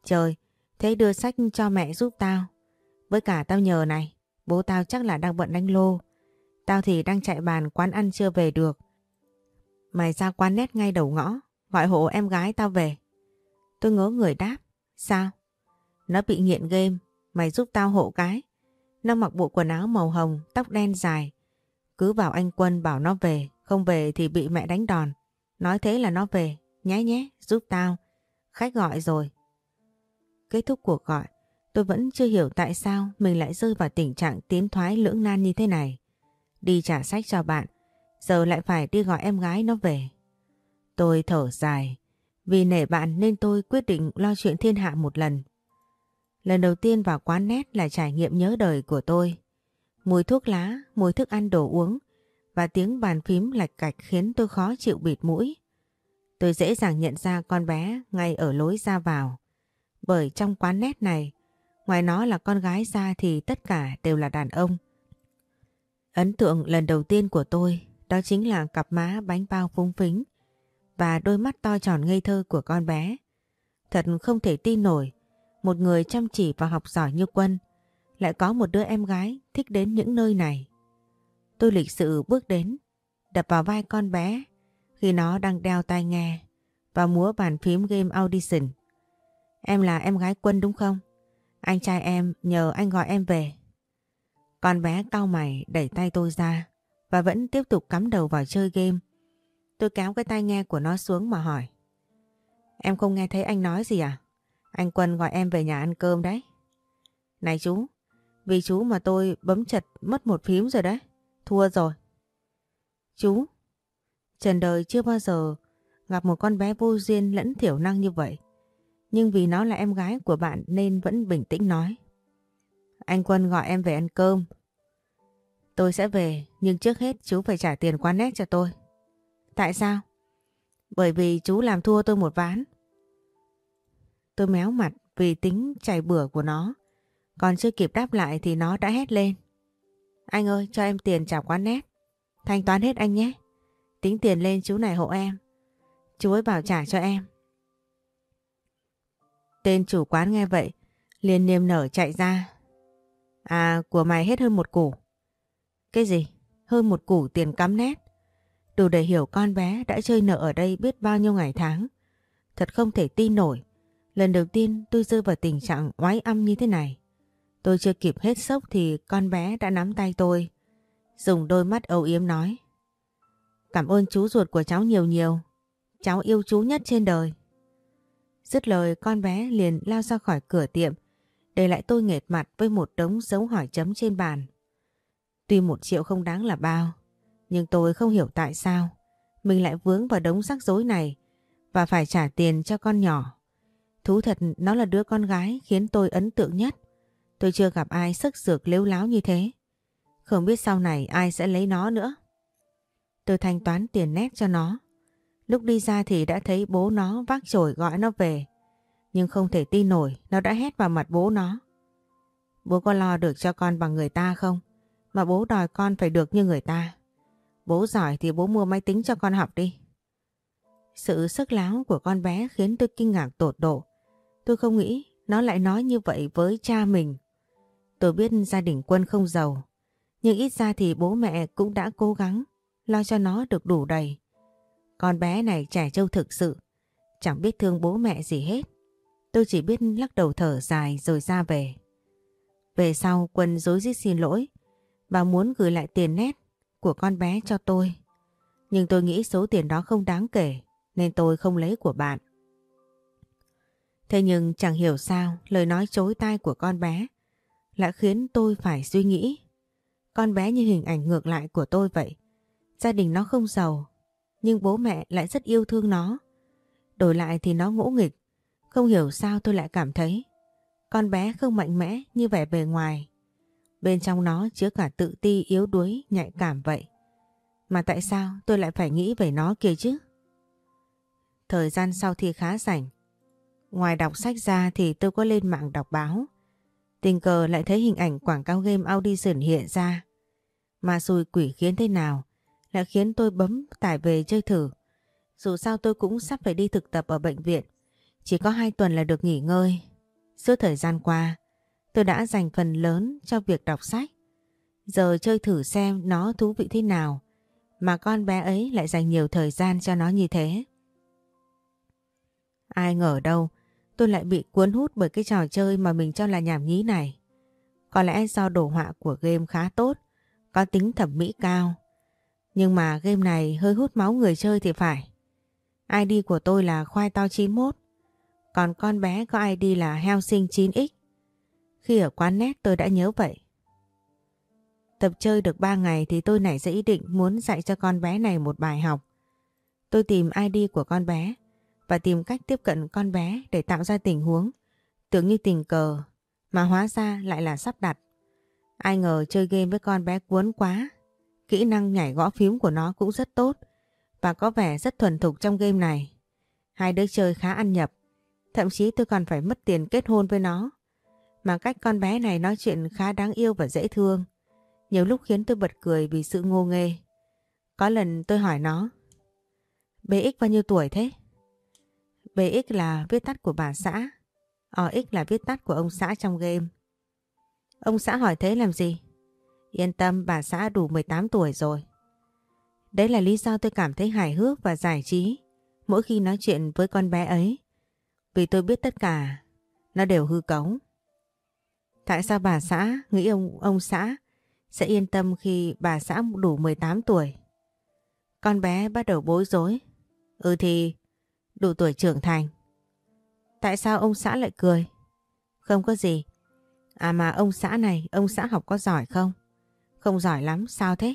Trời, thế đưa sách cho mẹ giúp tao. Với cả tao nhờ này, bố tao chắc là đang bận đánh lô. Tao thì đang chạy bàn quán ăn chưa về được. Mày ra quán nét ngay đầu ngõ, gọi hộ em gái tao về. Tôi ngớ người đáp. Sao? Nó bị nghiện game, mày giúp tao hộ cái. Nó mặc bộ quần áo màu hồng, tóc đen dài. Cứ bảo anh Quân bảo nó về, không về thì bị mẹ đánh đòn. Nói thế là nó về, nhé nhé, giúp tao. Khách gọi rồi. Kết thúc cuộc gọi, tôi vẫn chưa hiểu tại sao mình lại rơi vào tình trạng tiến thoái lưỡng nan như thế này. Đi trả sách cho bạn, giờ lại phải đi gọi em gái nó về. Tôi thở dài, vì nể bạn nên tôi quyết định lo chuyện thiên hạ một lần. Lần đầu tiên vào quán nét là trải nghiệm nhớ đời của tôi. Mùi thuốc lá, mùi thức ăn đồ uống và tiếng bàn phím lạch cạch khiến tôi khó chịu bịt mũi. Tôi dễ dàng nhận ra con bé ngay ở lối ra vào. Bởi trong quán nét này, ngoài nó là con gái ra thì tất cả đều là đàn ông. Ấn tượng lần đầu tiên của tôi đó chính là cặp má bánh bao phúng phính và đôi mắt to tròn ngây thơ của con bé. Thật không thể tin nổi, một người chăm chỉ và học giỏi như Quân lại có một đứa em gái thích đến những nơi này. Tôi lịch sự bước đến, đập vào vai con bé khi nó đang đeo tai nghe và múa bàn phím game audition. Em là em gái Quân đúng không? Anh trai em nhờ anh gọi em về. Con bé cau mày đẩy tay tôi ra và vẫn tiếp tục cắm đầu vào chơi game. Tôi kéo cái tai nghe của nó xuống mà hỏi. Em không nghe thấy anh nói gì à? Anh Quân gọi em về nhà ăn cơm đấy. Này chú, vì chú mà tôi bấm chật mất một phím rồi đấy. Thua rồi. Chú, trần đời chưa bao giờ gặp một con bé vô duyên lẫn thiểu năng như vậy. Nhưng vì nó là em gái của bạn nên vẫn bình tĩnh nói. Anh Quân gọi em về ăn cơm. Tôi sẽ về, nhưng trước hết chú phải trả tiền quán nét cho tôi. Tại sao? Bởi vì chú làm thua tôi một ván. Tôi méo mặt vì tính chảy bửa của nó. Còn chưa kịp đáp lại thì nó đã hét lên. Anh ơi cho em tiền trả quán nét. Thanh toán hết anh nhé. Tính tiền lên chú này hộ em. Chú ấy bảo trả cho em. Tên chủ quán nghe vậy, liền niềm nở chạy ra. À của mày hết hơn một củ. Cái gì? Hơn một củ tiền cắm nét. Đủ để hiểu con bé đã chơi nợ ở đây biết bao nhiêu ngày tháng. Thật không thể tin nổi. Lần đầu tiên tôi rơi vào tình trạng oái âm như thế này. Tôi chưa kịp hết sốc thì con bé đã nắm tay tôi. Dùng đôi mắt âu yếm nói. Cảm ơn chú ruột của cháu nhiều nhiều. Cháu yêu chú nhất trên đời. Dứt lời, con bé liền lao ra khỏi cửa tiệm. Để lại tôi nghệt mặt với một đống dấu hỏi chấm trên bàn. Tuy một triệu không đáng là bao. Nhưng tôi không hiểu tại sao. Mình lại vướng vào đống rắc rối này. Và phải trả tiền cho con nhỏ. Thú thật, nó là đứa con gái khiến tôi ấn tượng nhất. Tôi chưa gặp ai sức dược lếu láo như thế. Không biết sau này ai sẽ lấy nó nữa. Tôi thanh toán tiền nét cho nó. Lúc đi ra thì đã thấy bố nó vác chổi gọi nó về. Nhưng không thể tin nổi nó đã hét vào mặt bố nó. Bố có lo được cho con bằng người ta không? Mà bố đòi con phải được như người ta. Bố giỏi thì bố mua máy tính cho con học đi. Sự sức láo của con bé khiến tôi kinh ngạc tột độ. Tôi không nghĩ nó lại nói như vậy với cha mình. Tôi biết gia đình quân không giàu, nhưng ít ra thì bố mẹ cũng đã cố gắng lo cho nó được đủ đầy. Con bé này trẻ trâu thực sự, chẳng biết thương bố mẹ gì hết. Tôi chỉ biết lắc đầu thở dài rồi ra về. Về sau quân dối rít xin lỗi và muốn gửi lại tiền nét của con bé cho tôi. Nhưng tôi nghĩ số tiền đó không đáng kể nên tôi không lấy của bạn. Thế nhưng chẳng hiểu sao lời nói chối tai của con bé lại khiến tôi phải suy nghĩ. Con bé như hình ảnh ngược lại của tôi vậy. Gia đình nó không giàu, nhưng bố mẹ lại rất yêu thương nó. Đổi lại thì nó ngỗ nghịch, không hiểu sao tôi lại cảm thấy con bé không mạnh mẽ như vẻ bề ngoài. Bên trong nó chứa cả tự ti yếu đuối, nhạy cảm vậy. Mà tại sao tôi lại phải nghĩ về nó kia chứ? Thời gian sau thì khá rảnh. Ngoài đọc sách ra thì tôi có lên mạng đọc báo. Tình cờ lại thấy hình ảnh quảng cáo game Audition hiện ra. Mà xui quỷ khiến thế nào lại khiến tôi bấm tải về chơi thử. Dù sao tôi cũng sắp phải đi thực tập ở bệnh viện. Chỉ có hai tuần là được nghỉ ngơi. Suốt thời gian qua, tôi đã dành phần lớn cho việc đọc sách. Giờ chơi thử xem nó thú vị thế nào mà con bé ấy lại dành nhiều thời gian cho nó như thế. Ai ngờ đâu, tôi lại bị cuốn hút bởi cái trò chơi mà mình cho là nhảm nhí này. Có lẽ do đồ họa của game khá tốt, có tính thẩm mỹ cao. Nhưng mà game này hơi hút máu người chơi thì phải. ID của tôi là khoai to 91, còn con bé có ID là heo sinh 9X. Khi ở quán nét tôi đã nhớ vậy. Tập chơi được 3 ngày thì tôi nảy ra ý định muốn dạy cho con bé này một bài học. Tôi tìm ID của con bé và tìm cách tiếp cận con bé để tạo ra tình huống tưởng như tình cờ mà hóa ra lại là sắp đặt. Ai ngờ chơi game với con bé cuốn quá, kỹ năng nhảy gõ phím của nó cũng rất tốt và có vẻ rất thuần thục trong game này. Hai đứa chơi khá ăn nhập, thậm chí tôi còn phải mất tiền kết hôn với nó. Mà cách con bé này nói chuyện khá đáng yêu và dễ thương. Nhiều lúc khiến tôi bật cười vì sự ngô nghê. Có lần tôi hỏi nó, BX bao nhiêu tuổi thế? BX là viết tắt của bà xã, OX là viết tắt của ông xã trong game. Ông xã hỏi thế làm gì? Yên tâm bà xã đủ 18 tuổi rồi. Đấy là lý do tôi cảm thấy hài hước và giải trí mỗi khi nói chuyện với con bé ấy. Vì tôi biết tất cả nó đều hư cấu. Tại sao bà xã nghĩ ông ông xã sẽ yên tâm khi bà xã đủ 18 tuổi? Con bé bắt đầu bối rối. Ừ thì đủ tuổi trưởng thành. Tại sao ông xã lại cười? Không có gì. À mà ông xã này, ông xã học có giỏi không? Không giỏi lắm, sao thế?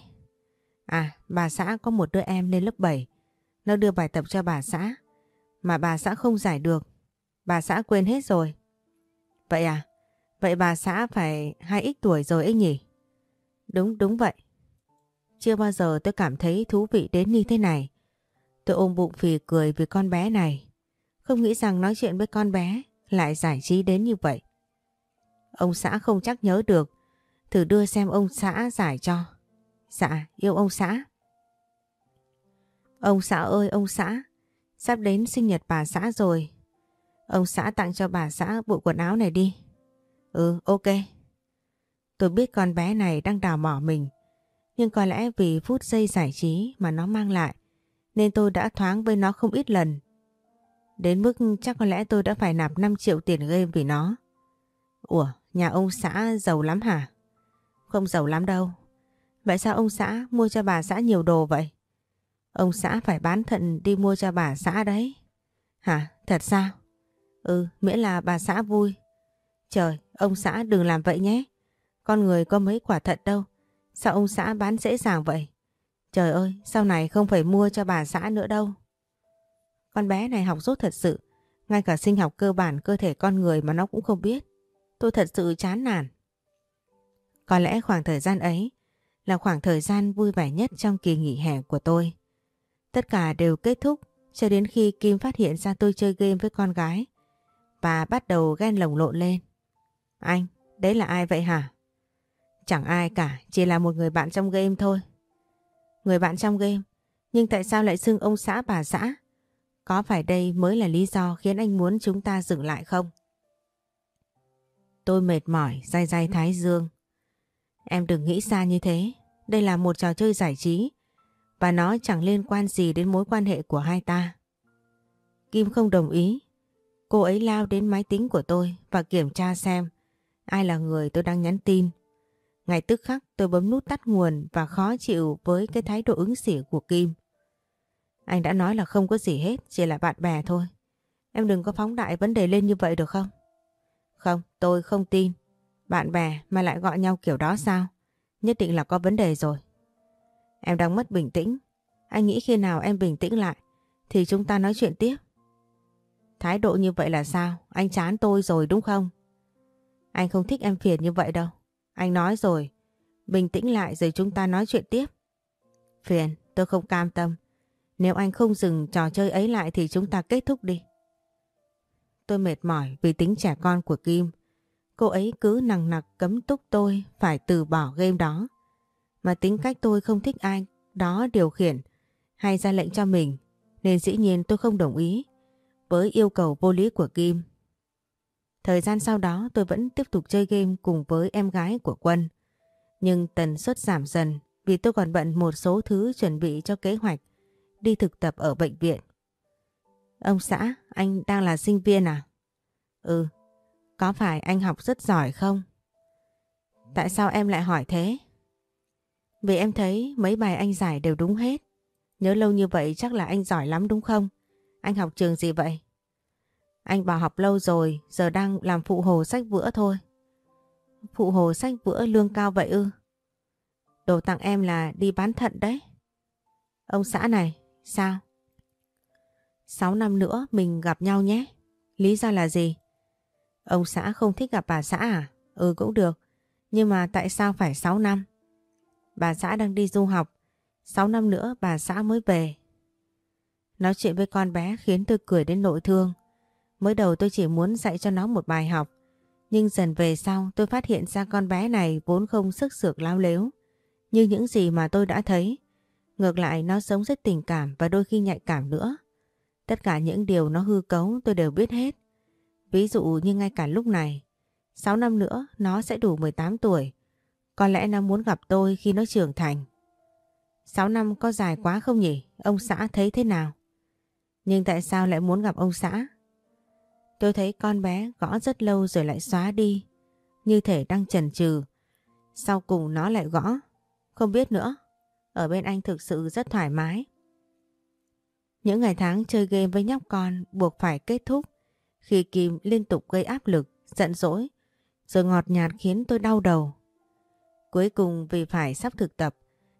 À, bà xã có một đứa em lên lớp 7. Nó đưa bài tập cho bà xã. Mà bà xã không giải được. Bà xã quên hết rồi. Vậy à? Vậy bà xã phải 2x tuổi rồi ấy nhỉ? Đúng, đúng vậy. Chưa bao giờ tôi cảm thấy thú vị đến như thế này. Tôi ôm bụng phì cười vì con bé này. Không nghĩ rằng nói chuyện với con bé lại giải trí đến như vậy. Ông xã không chắc nhớ được. Thử đưa xem ông xã giải cho. Dạ, yêu ông xã. Ông xã ơi ông xã, sắp đến sinh nhật bà xã rồi. Ông xã tặng cho bà xã bộ quần áo này đi. Ừ, ok. Tôi biết con bé này đang đào mỏ mình. Nhưng có lẽ vì phút giây giải trí mà nó mang lại nên tôi đã thoáng với nó không ít lần. Đến mức chắc có lẽ tôi đã phải nạp 5 triệu tiền game vì nó. Ủa, nhà ông xã giàu lắm hả? Không giàu lắm đâu. Vậy sao ông xã mua cho bà xã nhiều đồ vậy? Ông xã phải bán thận đi mua cho bà xã đấy. Hả? Thật sao? Ừ, miễn là bà xã vui. Trời, ông xã đừng làm vậy nhé. Con người có mấy quả thận đâu. Sao ông xã bán dễ dàng vậy? Trời ơi, sau này không phải mua cho bà xã nữa đâu. Con bé này học rốt thật sự. Ngay cả sinh học cơ bản cơ thể con người mà nó cũng không biết. Tôi thật sự chán nản. Có lẽ khoảng thời gian ấy là khoảng thời gian vui vẻ nhất trong kỳ nghỉ hè của tôi. Tất cả đều kết thúc cho đến khi Kim phát hiện ra tôi chơi game với con gái và bắt đầu ghen lồng lộn lên. Anh, đấy là ai vậy hả? Chẳng ai cả, chỉ là một người bạn trong game thôi. Người bạn trong game, nhưng tại sao lại xưng ông xã bà xã? Có phải đây mới là lý do khiến anh muốn chúng ta dừng lại không? Tôi mệt mỏi, dai dai thái dương. Em đừng nghĩ xa như thế. Đây là một trò chơi giải trí và nó chẳng liên quan gì đến mối quan hệ của hai ta. Kim không đồng ý. Cô ấy lao đến máy tính của tôi và kiểm tra xem ai là người tôi đang nhắn tin. Ngay tức khắc tôi bấm nút tắt nguồn và khó chịu với cái thái độ ứng xử của Kim. Anh đã nói là không có gì hết, chỉ là bạn bè thôi. Em đừng có phóng đại vấn đề lên như vậy được không? Không, tôi không tin. Bạn bè mà lại gọi nhau kiểu đó sao? Nhất định là có vấn đề rồi. Em đang mất bình tĩnh. Anh nghĩ khi nào em bình tĩnh lại thì chúng ta nói chuyện tiếp. Thái độ như vậy là sao? Anh chán tôi rồi đúng không? Anh không thích em phiền như vậy đâu. Anh nói rồi, bình tĩnh lại rồi chúng ta nói chuyện tiếp. Phiền, tôi không cam tâm. Nếu anh không dừng trò chơi ấy lại thì chúng ta kết thúc đi. Tôi mệt mỏi vì tính trẻ con của Kim. Cô ấy cứ nằng nặc cấm túc tôi phải từ bỏ game đó. Mà tính cách tôi không thích ai đó điều khiển hay ra lệnh cho mình nên dĩ nhiên tôi không đồng ý với yêu cầu vô lý của Kim. Thời gian sau đó tôi vẫn tiếp tục chơi game cùng với em gái của Quân. Nhưng tần suất giảm dần vì tôi còn bận một số thứ chuẩn bị cho kế hoạch đi thực tập ở bệnh viện. Ông xã, anh đang là sinh viên à? Ừ, có phải anh học rất giỏi không? Tại sao em lại hỏi thế? Vì em thấy mấy bài anh giải đều đúng hết. Nhớ lâu như vậy chắc là anh giỏi lắm đúng không? Anh học trường gì vậy? Anh bảo học lâu rồi, giờ đang làm phụ hồ sách vữa thôi. Phụ hồ sách vữa lương cao vậy ư? Đồ tặng em là đi bán thận đấy. Ông xã này, sao? 6 năm nữa mình gặp nhau nhé. Lý do là gì? Ông xã không thích gặp bà xã à? Ừ cũng được. Nhưng mà tại sao phải 6 năm? Bà xã đang đi du học. 6 năm nữa bà xã mới về. Nói chuyện với con bé khiến tôi cười đến nội thương. Mới đầu tôi chỉ muốn dạy cho nó một bài học. Nhưng dần về sau tôi phát hiện ra con bé này vốn không sức sược lao lếu. Như những gì mà tôi đã thấy. Ngược lại, nó sống rất tình cảm và đôi khi nhạy cảm nữa. Tất cả những điều nó hư cấu tôi đều biết hết. Ví dụ như ngay cả lúc này, 6 năm nữa nó sẽ đủ 18 tuổi. Có lẽ nó muốn gặp tôi khi nó trưởng thành. 6 năm có dài quá không nhỉ? Ông xã thấy thế nào? Nhưng tại sao lại muốn gặp ông xã? Tôi thấy con bé gõ rất lâu rồi lại xóa đi. Như thể đang chần chừ. Sau cùng nó lại gõ. Không biết nữa. Ở bên anh thực sự rất thoải mái. Những ngày tháng chơi game với nhóc con buộc phải kết thúc khi Kim liên tục gây áp lực, giận dỗi, rồi ngọt nhạt khiến tôi đau đầu. Cuối cùng vì phải sắp thực tập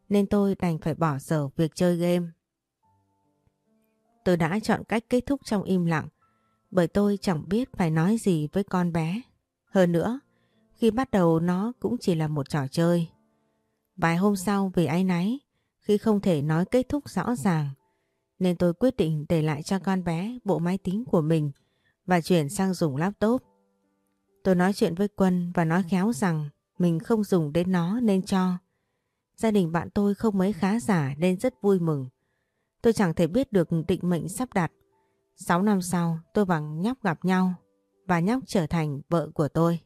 nên tôi đành phải bỏ dở việc chơi game. Tôi đã chọn cách kết thúc trong im lặng bởi tôi chẳng biết phải nói gì với con bé. Hơn nữa, khi bắt đầu nó cũng chỉ là một trò chơi. Vài hôm sau vì áy náy, khi không thể nói kết thúc rõ ràng, nên tôi quyết định để lại cho con bé bộ máy tính của mình và chuyển sang dùng laptop. Tôi nói chuyện với Quân và nói khéo rằng mình không dùng đến nó nên cho. Gia đình bạn tôi không mấy khá giả nên rất vui mừng. Tôi chẳng thể biết được định mệnh sắp đặt. 6 năm sau, tôi và nhóc gặp nhau và nhóc trở thành vợ của tôi.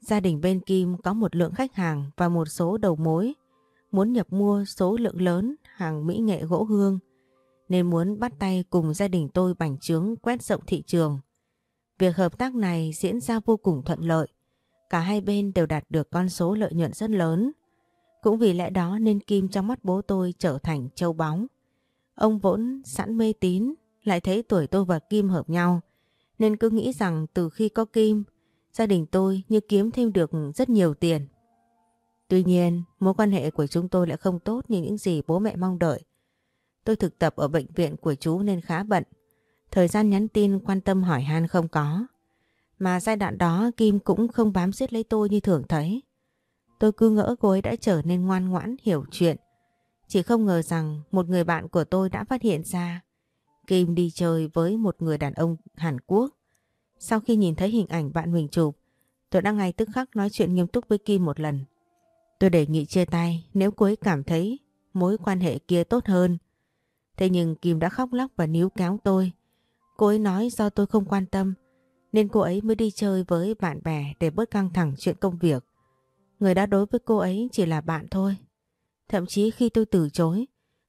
Gia đình bên Kim có một lượng khách hàng và một số đầu mối muốn nhập mua số lượng lớn hàng mỹ nghệ gỗ hương nên muốn bắt tay cùng gia đình tôi bành trướng quét rộng thị trường. Việc hợp tác này diễn ra vô cùng thuận lợi. Cả hai bên đều đạt được con số lợi nhuận rất lớn. Cũng vì lẽ đó nên Kim trong mắt bố tôi trở thành châu bóng. Ông vốn sẵn mê tín, lại thấy tuổi tôi và Kim hợp nhau. Nên cứ nghĩ rằng từ khi có Kim, gia đình tôi như kiếm thêm được rất nhiều tiền. Tuy nhiên, mối quan hệ của chúng tôi lại không tốt như những gì bố mẹ mong đợi. Tôi thực tập ở bệnh viện của chú nên khá bận. Thời gian nhắn tin quan tâm hỏi han không có. Mà giai đoạn đó Kim cũng không bám giết lấy tôi như thường thấy. Tôi cứ ngỡ cô ấy đã trở nên ngoan ngoãn hiểu chuyện. Chỉ không ngờ rằng một người bạn của tôi đã phát hiện ra Kim đi chơi với một người đàn ông Hàn Quốc. Sau khi nhìn thấy hình ảnh bạn mình chụp, tôi đã ngay tức khắc nói chuyện nghiêm túc với Kim một lần. Tôi đề nghị chia tay nếu cô ấy cảm thấy mối quan hệ kia tốt hơn. Thế nhưng Kim đã khóc lóc và níu kéo tôi. Cô ấy nói do tôi không quan tâm nên cô ấy mới đi chơi với bạn bè để bớt căng thẳng chuyện công việc. Người đã đối với cô ấy chỉ là bạn thôi. Thậm chí khi tôi từ chối,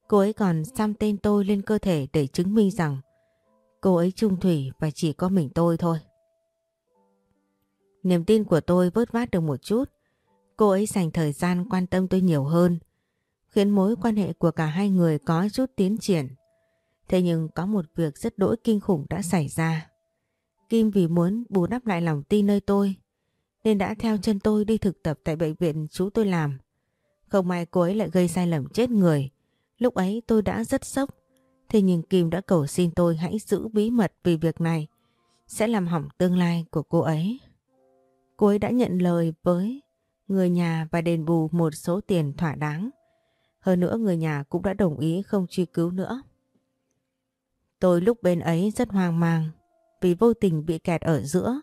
cô ấy còn xăm tên tôi lên cơ thể để chứng minh rằng cô ấy trung thủy và chỉ có mình tôi thôi. Niềm tin của tôi vớt vát được một chút. Cô ấy dành thời gian quan tâm tôi nhiều hơn, khiến mối quan hệ của cả hai người có chút tiến triển. Thế nhưng có một việc rất đỗi kinh khủng đã xảy ra. Kim vì muốn bù đắp lại lòng tin nơi tôi, nên đã theo chân tôi đi thực tập tại bệnh viện chú tôi làm. Không may cô ấy lại gây sai lầm chết người. Lúc ấy tôi đã rất sốc. Thế nhưng Kim đã cầu xin tôi hãy giữ bí mật vì việc này sẽ làm hỏng tương lai của cô ấy. Cô ấy đã nhận lời với người nhà và đền bù một số tiền thỏa đáng. Hơn nữa người nhà cũng đã đồng ý không truy cứu nữa. Tôi lúc bên ấy rất hoang mang vì vô tình bị kẹt ở giữa.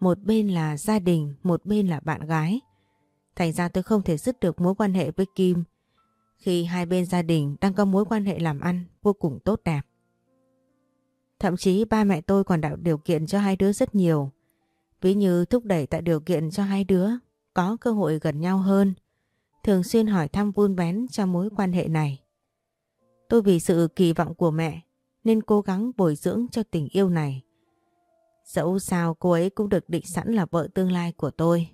Một bên là gia đình, một bên là bạn gái. Thành ra tôi không thể dứt được mối quan hệ với Kim khi hai bên gia đình đang có mối quan hệ làm ăn vô cùng tốt đẹp. Thậm chí ba mẹ tôi còn tạo điều kiện cho hai đứa rất nhiều. Ví như thúc đẩy tạo điều kiện cho hai đứa có cơ hội gần nhau hơn, thường xuyên hỏi thăm vun bén cho mối quan hệ này. Tôi vì sự kỳ vọng của mẹ nên cố gắng bồi dưỡng cho tình yêu này. Dẫu sao cô ấy cũng được định sẵn là vợ tương lai của tôi.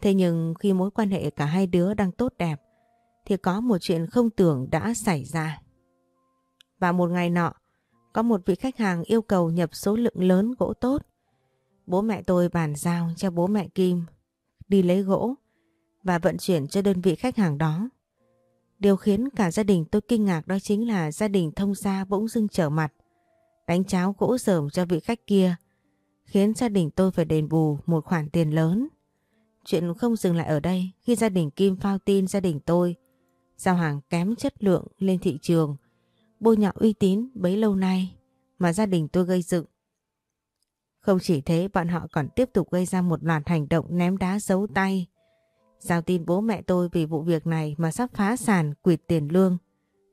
Thế nhưng khi mối quan hệ cả hai đứa đang tốt đẹp thì có một chuyện không tưởng đã xảy ra. Và một ngày nọ, có một vị khách hàng yêu cầu nhập số lượng lớn gỗ tốt. Bố mẹ tôi bàn giao cho bố mẹ Kim đi lấy gỗ và vận chuyển cho đơn vị khách hàng đó. Điều khiến cả gia đình tôi kinh ngạc đó chính là gia đình thông gia bỗng dưng trở mặt, đánh cháo gỗ dởm cho vị khách kia, khiến gia đình tôi phải đền bù một khoản tiền lớn. Chuyện không dừng lại ở đây khi gia đình Kim phao tin gia đình tôi giao hàng kém chất lượng lên thị trường, bôi nhọ uy tín bấy lâu nay mà gia đình tôi gây dựng. Không chỉ thế bọn họ còn tiếp tục gây ra một loạt hành động ném đá giấu tay, Giao tin bố mẹ tôi vì vụ việc này mà sắp phá sản quỵt tiền lương,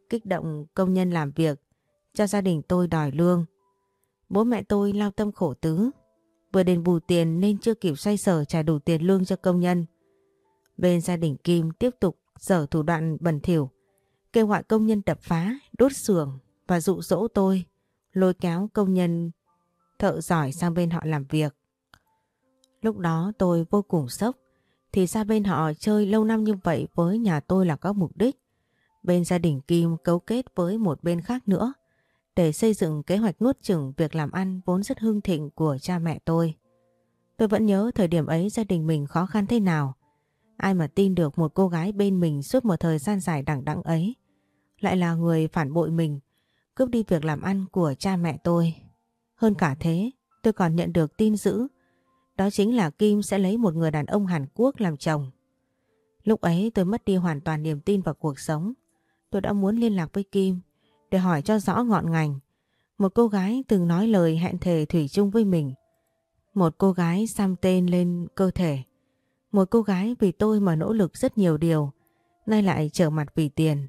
kích động công nhân làm việc, cho gia đình tôi đòi lương. Bố mẹ tôi lao tâm khổ tứ, vừa đền bù tiền nên chưa kịp xoay sở trả đủ tiền lương cho công nhân. Bên gia đình Kim tiếp tục dở thủ đoạn bẩn thỉu, kêu gọi công nhân đập phá, đốt xưởng và dụ dỗ tôi, lôi kéo công nhân thợ giỏi sang bên họ làm việc. Lúc đó tôi vô cùng sốc, thì ra bên họ chơi lâu năm như vậy với nhà tôi là có mục đích. Bên gia đình Kim cấu kết với một bên khác nữa để xây dựng kế hoạch nuốt chửng việc làm ăn vốn rất hưng thịnh của cha mẹ tôi. Tôi vẫn nhớ thời điểm ấy gia đình mình khó khăn thế nào. Ai mà tin được một cô gái bên mình suốt một thời gian dài đẳng đẵng ấy lại là người phản bội mình, cướp đi việc làm ăn của cha mẹ tôi. Hơn cả thế, tôi còn nhận được tin dữ đó chính là Kim sẽ lấy một người đàn ông Hàn Quốc làm chồng. Lúc ấy tôi mất đi hoàn toàn niềm tin vào cuộc sống. Tôi đã muốn liên lạc với Kim để hỏi cho rõ ngọn ngành. Một cô gái từng nói lời hẹn thề thủy chung với mình. Một cô gái xăm tên lên cơ thể. Một cô gái vì tôi mà nỗ lực rất nhiều điều, nay lại trở mặt vì tiền.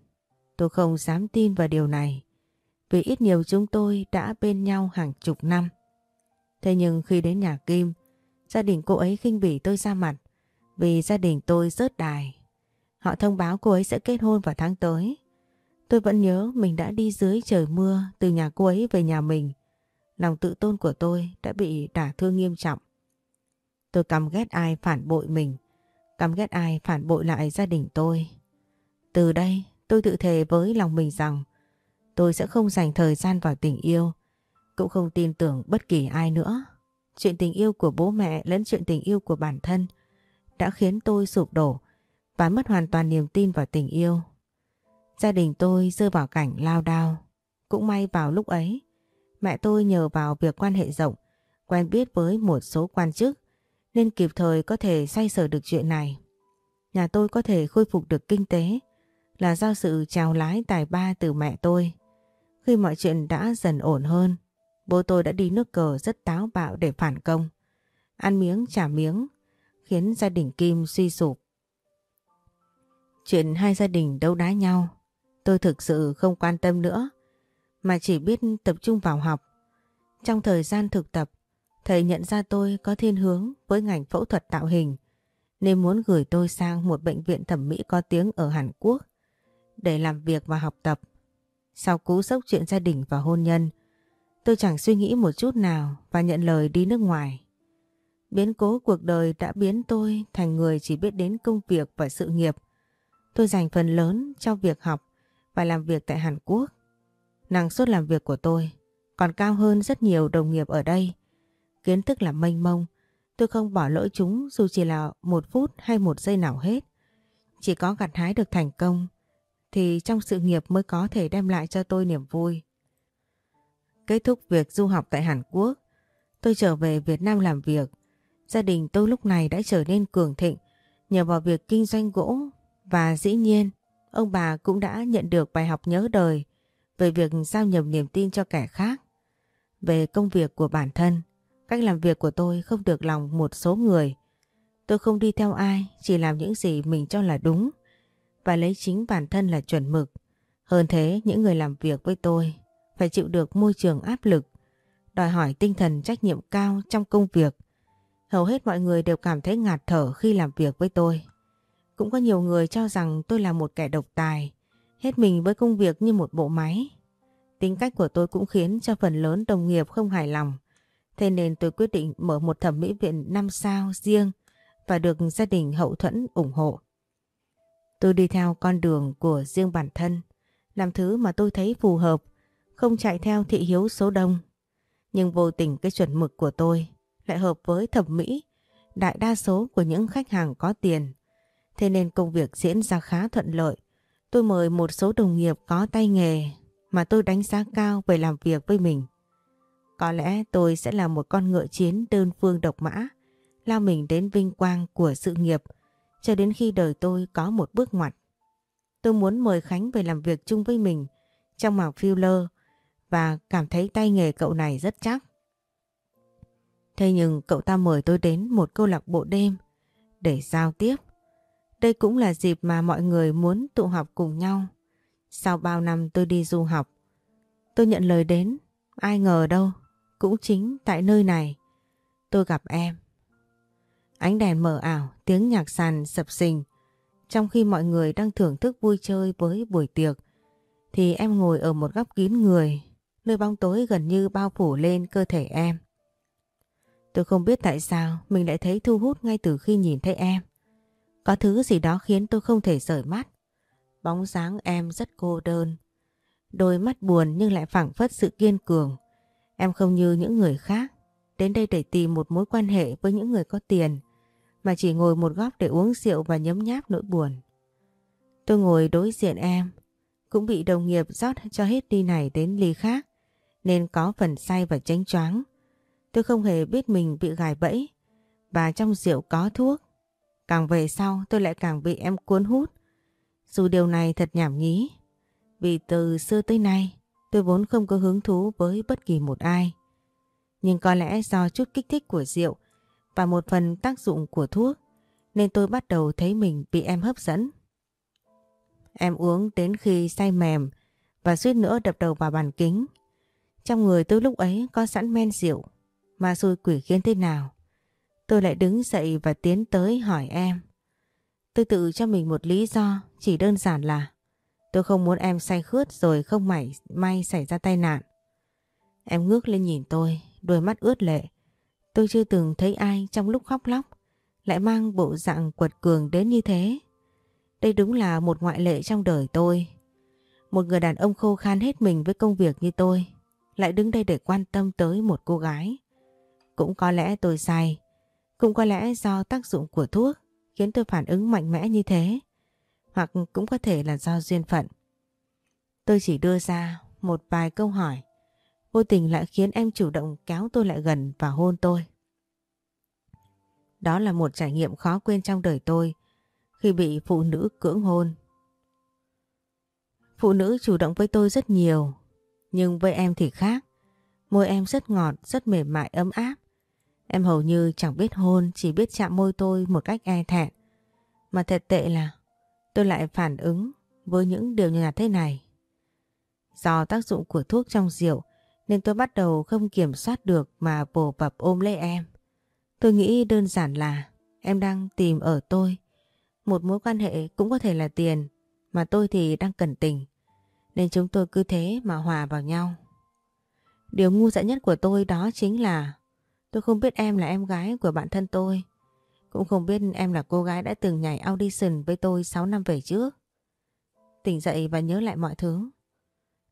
Tôi không dám tin vào điều này, vì ít nhiều chúng tôi đã bên nhau hàng chục năm. Thế nhưng khi đến nhà Kim, Gia đình cô ấy khinh bỉ tôi ra mặt vì gia đình tôi rớt đài. Họ thông báo cô ấy sẽ kết hôn vào tháng tới. Tôi vẫn nhớ mình đã đi dưới trời mưa từ nhà cô ấy về nhà mình. Lòng tự tôn của tôi đã bị đả thương nghiêm trọng. Tôi căm ghét ai phản bội mình, căm ghét ai phản bội lại gia đình tôi. Từ đây tôi tự thề với lòng mình rằng tôi sẽ không dành thời gian vào tình yêu, cũng không tin tưởng bất kỳ ai nữa. Chuyện tình yêu của bố mẹ lẫn chuyện tình yêu của bản thân đã khiến tôi sụp đổ và mất hoàn toàn niềm tin vào tình yêu. Gia đình tôi rơi vào cảnh lao đao. Cũng may vào lúc ấy, mẹ tôi nhờ vào việc quan hệ rộng, quen biết với một số quan chức nên kịp thời có thể xoay sở được chuyện này. Nhà tôi có thể khôi phục được kinh tế là do sự trào lái tài ba từ mẹ tôi. Khi mọi chuyện đã dần ổn hơn, Bố tôi đã đi nước cờ rất táo bạo để phản công. Ăn miếng trả miếng, khiến gia đình Kim suy sụp. Chuyện hai gia đình đấu đá nhau, tôi thực sự không quan tâm nữa, mà chỉ biết tập trung vào học. Trong thời gian thực tập, thầy nhận ra tôi có thiên hướng với ngành phẫu thuật tạo hình, nên muốn gửi tôi sang một bệnh viện thẩm mỹ có tiếng ở Hàn Quốc để làm việc và học tập. Sau cú sốc chuyện gia đình và hôn nhân, Tôi chẳng suy nghĩ một chút nào và nhận lời đi nước ngoài. Biến cố cuộc đời đã biến tôi thành người chỉ biết đến công việc và sự nghiệp. Tôi dành phần lớn cho việc học và làm việc tại Hàn Quốc. Năng suất làm việc của tôi còn cao hơn rất nhiều đồng nghiệp ở đây. Kiến thức là mênh mông, tôi không bỏ lỡ chúng dù chỉ là một phút hay một giây nào hết. Chỉ có gặt hái được thành công thì trong sự nghiệp mới có thể đem lại cho tôi niềm vui. Kết thúc việc du học tại Hàn Quốc, tôi trở về Việt Nam làm việc. Gia đình tôi lúc này đã trở nên cường thịnh nhờ vào việc kinh doanh gỗ và dĩ nhiên ông bà cũng đã nhận được bài học nhớ đời về việc giao nhầm niềm tin cho kẻ khác. Về công việc của bản thân, cách làm việc của tôi không được lòng một số người. Tôi không đi theo ai, chỉ làm những gì mình cho là đúng và lấy chính bản thân là chuẩn mực. Hơn thế, những người làm việc với tôi phải chịu được môi trường áp lực, đòi hỏi tinh thần trách nhiệm cao trong công việc. Hầu hết mọi người đều cảm thấy ngạt thở khi làm việc với tôi. Cũng có nhiều người cho rằng tôi là một kẻ độc tài, hết mình với công việc như một bộ máy. Tính cách của tôi cũng khiến cho phần lớn đồng nghiệp không hài lòng. Thế nên tôi quyết định mở một thẩm mỹ viện 5 sao riêng và được gia đình hậu thuẫn ủng hộ. Tôi đi theo con đường của riêng bản thân, làm thứ mà tôi thấy phù hợp, không chạy theo thị hiếu số đông. Nhưng vô tình cái chuẩn mực của tôi lại hợp với thẩm mỹ, đại đa số của những khách hàng có tiền. Thế nên công việc diễn ra khá thuận lợi. Tôi mời một số đồng nghiệp có tay nghề mà tôi đánh giá cao về làm việc với mình. Có lẽ tôi sẽ là một con ngựa chiến đơn phương độc mã, lao mình đến vinh quang của sự nghiệp cho đến khi đời tôi có một bước ngoặt. Tôi muốn mời Khánh về làm việc chung với mình trong mảng filler và cảm thấy tay nghề cậu này rất chắc. Thế nhưng cậu ta mời tôi đến một câu lạc bộ đêm để giao tiếp. Đây cũng là dịp mà mọi người muốn tụ họp cùng nhau. Sau bao năm tôi đi du học, tôi nhận lời đến, ai ngờ đâu, cũng chính tại nơi này tôi gặp em. Ánh đèn mờ ảo, tiếng nhạc sàn sập sình. Trong khi mọi người đang thưởng thức vui chơi với buổi tiệc, thì em ngồi ở một góc kín người, nơi bóng tối gần như bao phủ lên cơ thể em. Tôi không biết tại sao mình lại thấy thu hút ngay từ khi nhìn thấy em. Có thứ gì đó khiến tôi không thể rời mắt. Bóng dáng em rất cô đơn. Đôi mắt buồn nhưng lại phảng phất sự kiên cường. Em không như những người khác. Đến đây để tìm một mối quan hệ với những người có tiền mà chỉ ngồi một góc để uống rượu và nhấm nháp nỗi buồn. Tôi ngồi đối diện em, cũng bị đồng nghiệp rót cho hết ly này đến ly khác, nên có phần say và chánh choáng. Tôi không hề biết mình bị gài bẫy, và trong rượu có thuốc. Càng về sau tôi lại càng bị em cuốn hút. Dù điều này thật nhảm nhí, vì từ xưa tới nay tôi vốn không có hứng thú với bất kỳ một ai. Nhưng có lẽ do chút kích thích của rượu và một phần tác dụng của thuốc nên tôi bắt đầu thấy mình bị em hấp dẫn. Em uống đến khi say mềm và suýt nữa đập đầu vào bàn kính. Trong người tôi lúc ấy có sẵn men rượu mà xui quỷ khiến thế nào. Tôi lại đứng dậy và tiến tới hỏi em. Tôi tự cho mình một lý do chỉ đơn giản là tôi không muốn em say khướt rồi không mảy may xảy ra tai nạn. Em ngước lên nhìn tôi, đôi mắt ướt lệ. Tôi chưa từng thấy ai trong lúc khóc lóc lại mang bộ dạng quật cường đến như thế. Đây đúng là một ngoại lệ trong đời tôi. Một người đàn ông khô khan hết mình với công việc như tôi lại đứng đây để quan tâm tới một cô gái. Cũng có lẽ tôi sai, cũng có lẽ do tác dụng của thuốc khiến tôi phản ứng mạnh mẽ như thế, hoặc cũng có thể là do duyên phận. Tôi chỉ đưa ra một vài câu hỏi vô tình lại khiến em chủ động kéo tôi lại gần và hôn tôi. Đó là một trải nghiệm khó quên trong đời tôi khi bị phụ nữ cưỡng hôn. Phụ nữ chủ động với tôi rất nhiều, nhưng với em thì khác. Môi em rất ngọt, rất mềm mại ấm áp. Em hầu như chẳng biết hôn, chỉ biết chạm môi tôi một cách e thẹn. Mà thật tệ là tôi lại phản ứng với những điều như thế này. Do tác dụng của thuốc trong rượu nên tôi bắt đầu không kiểm soát được mà bổ bập ôm lấy em. Tôi nghĩ đơn giản là em đang tìm ở tôi. Một mối quan hệ cũng có thể là tiền, mà tôi thì đang cần tình. Nên chúng tôi cứ thế mà hòa vào nhau. Điều ngu dại nhất của tôi đó chính là, tôi không biết em là em gái của bạn thân tôi. Cũng không biết em là cô gái đã từng nhảy audition với tôi 6 năm về trước. Tỉnh dậy và nhớ lại mọi thứ.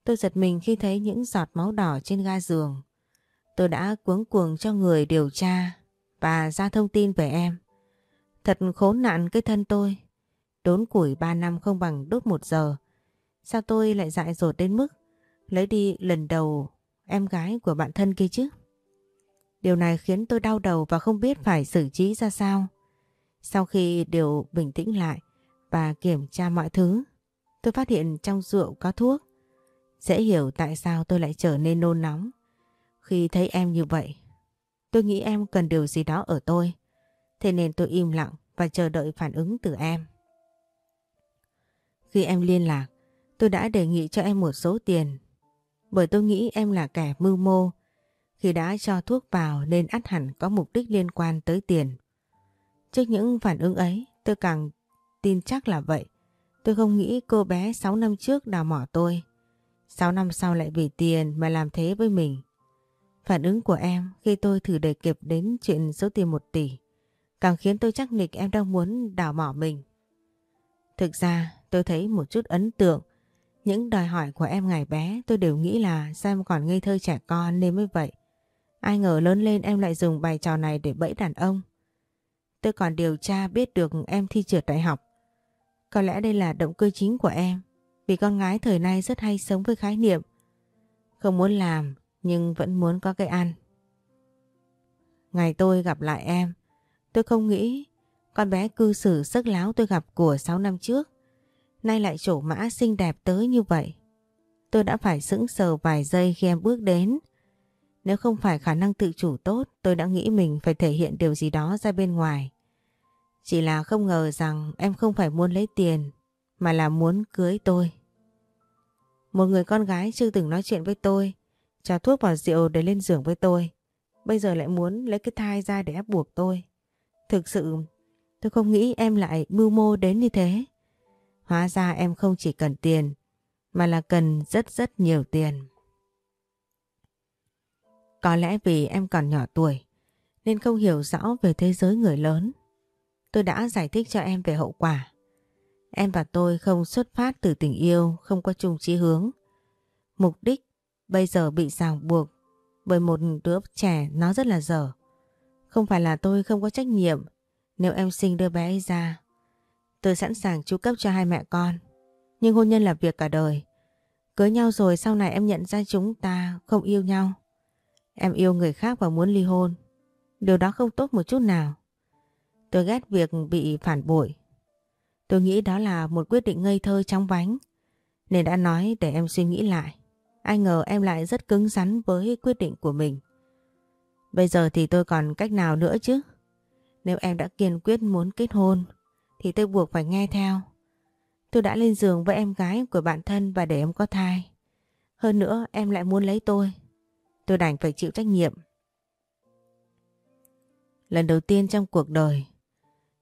Tôi giật mình khi thấy những giọt máu đỏ trên ga giường. Tôi đã cuống cuồng cho người điều tra và ra thông tin về em. Thật khốn nạn cái thân tôi. Đốn củi 3 năm không bằng đốt 1 giờ. Sao tôi lại dại dột đến mức lấy đi lần đầu em gái của bạn thân kia chứ? Điều này khiến tôi đau đầu và không biết phải xử trí ra sao. Sau khi điều bình tĩnh lại và kiểm tra mọi thứ, tôi phát hiện trong rượu có thuốc. Dễ hiểu tại sao tôi lại trở nên nôn nóng. Khi thấy em như vậy, tôi nghĩ em cần điều gì đó ở tôi. Thế nên tôi im lặng và chờ đợi phản ứng từ em. Khi em liên lạc, tôi đã đề nghị cho em một số tiền. Bởi tôi nghĩ em là kẻ mưu mô. Khi đã cho thuốc vào nên ắt hẳn có mục đích liên quan tới tiền. Trước những phản ứng ấy, tôi càng tin chắc là vậy. Tôi không nghĩ cô bé 6 năm trước đào mỏ tôi. 6 năm sau lại vì tiền mà làm thế với mình. Phản ứng của em khi tôi thử đề kịp đến chuyện số tiền 1 tỷ càng khiến tôi chắc nịch em đang muốn đào mỏ mình. Thực ra tôi thấy một chút ấn tượng. Những đòi hỏi của em ngày bé tôi đều nghĩ là sao em còn ngây thơ trẻ con nên mới vậy. Ai ngờ lớn lên em lại dùng bài trò này để bẫy đàn ông. Tôi còn điều tra biết được em thi trượt đại học. Có lẽ đây là động cơ chính của em. Vì con gái thời nay rất hay sống với khái niệm. Không muốn làm nhưng vẫn muốn có cái ăn. Ngày tôi gặp lại em, tôi không nghĩ con bé cư xử sức láo tôi gặp của 6 năm trước. Nay lại trổ mã xinh đẹp tới như vậy. Tôi đã phải sững sờ vài giây khi em bước đến. Nếu không phải khả năng tự chủ tốt, tôi đã nghĩ mình phải thể hiện điều gì đó ra bên ngoài. Chỉ là không ngờ rằng em không phải muốn lấy tiền, mà là muốn cưới tôi. Một người con gái chưa từng nói chuyện với tôi, cho thuốc vào rượu để lên giường với tôi. Bây giờ lại muốn lấy cái thai ra để ép buộc tôi. Thực sự tôi không nghĩ em lại mưu mô đến như thế. Hóa ra em không chỉ cần tiền mà là cần rất rất nhiều tiền. Có lẽ vì em còn nhỏ tuổi nên không hiểu rõ về thế giới người lớn. Tôi đã giải thích cho em về hậu quả. Em và tôi không xuất phát từ tình yêu, không có chung chí hướng. Mục đích bây giờ bị ràng buộc bởi một đứa trẻ nó rất là dở. Không phải là tôi không có trách nhiệm nếu em sinh đứa bé ấy ra. Tôi sẵn sàng chu cấp cho hai mẹ con. Nhưng hôn nhân là việc cả đời. Cưới nhau rồi sau này em nhận ra chúng ta không yêu nhau. Em yêu người khác và muốn ly hôn. Điều đó không tốt một chút nào. Tôi ghét việc bị phản bội. Tôi nghĩ đó là một quyết định ngây thơ trong vánh. Nên đã nói để em suy nghĩ lại. Ai ngờ em lại rất cứng rắn với quyết định của mình. Bây giờ thì tôi còn cách nào nữa chứ? Nếu em đã kiên quyết muốn kết hôn thì tôi buộc phải nghe theo. Tôi đã lên giường với em gái của bạn thân và để em có thai. Hơn nữa em lại muốn lấy tôi. Tôi đành phải chịu trách nhiệm. Lần đầu tiên trong cuộc đời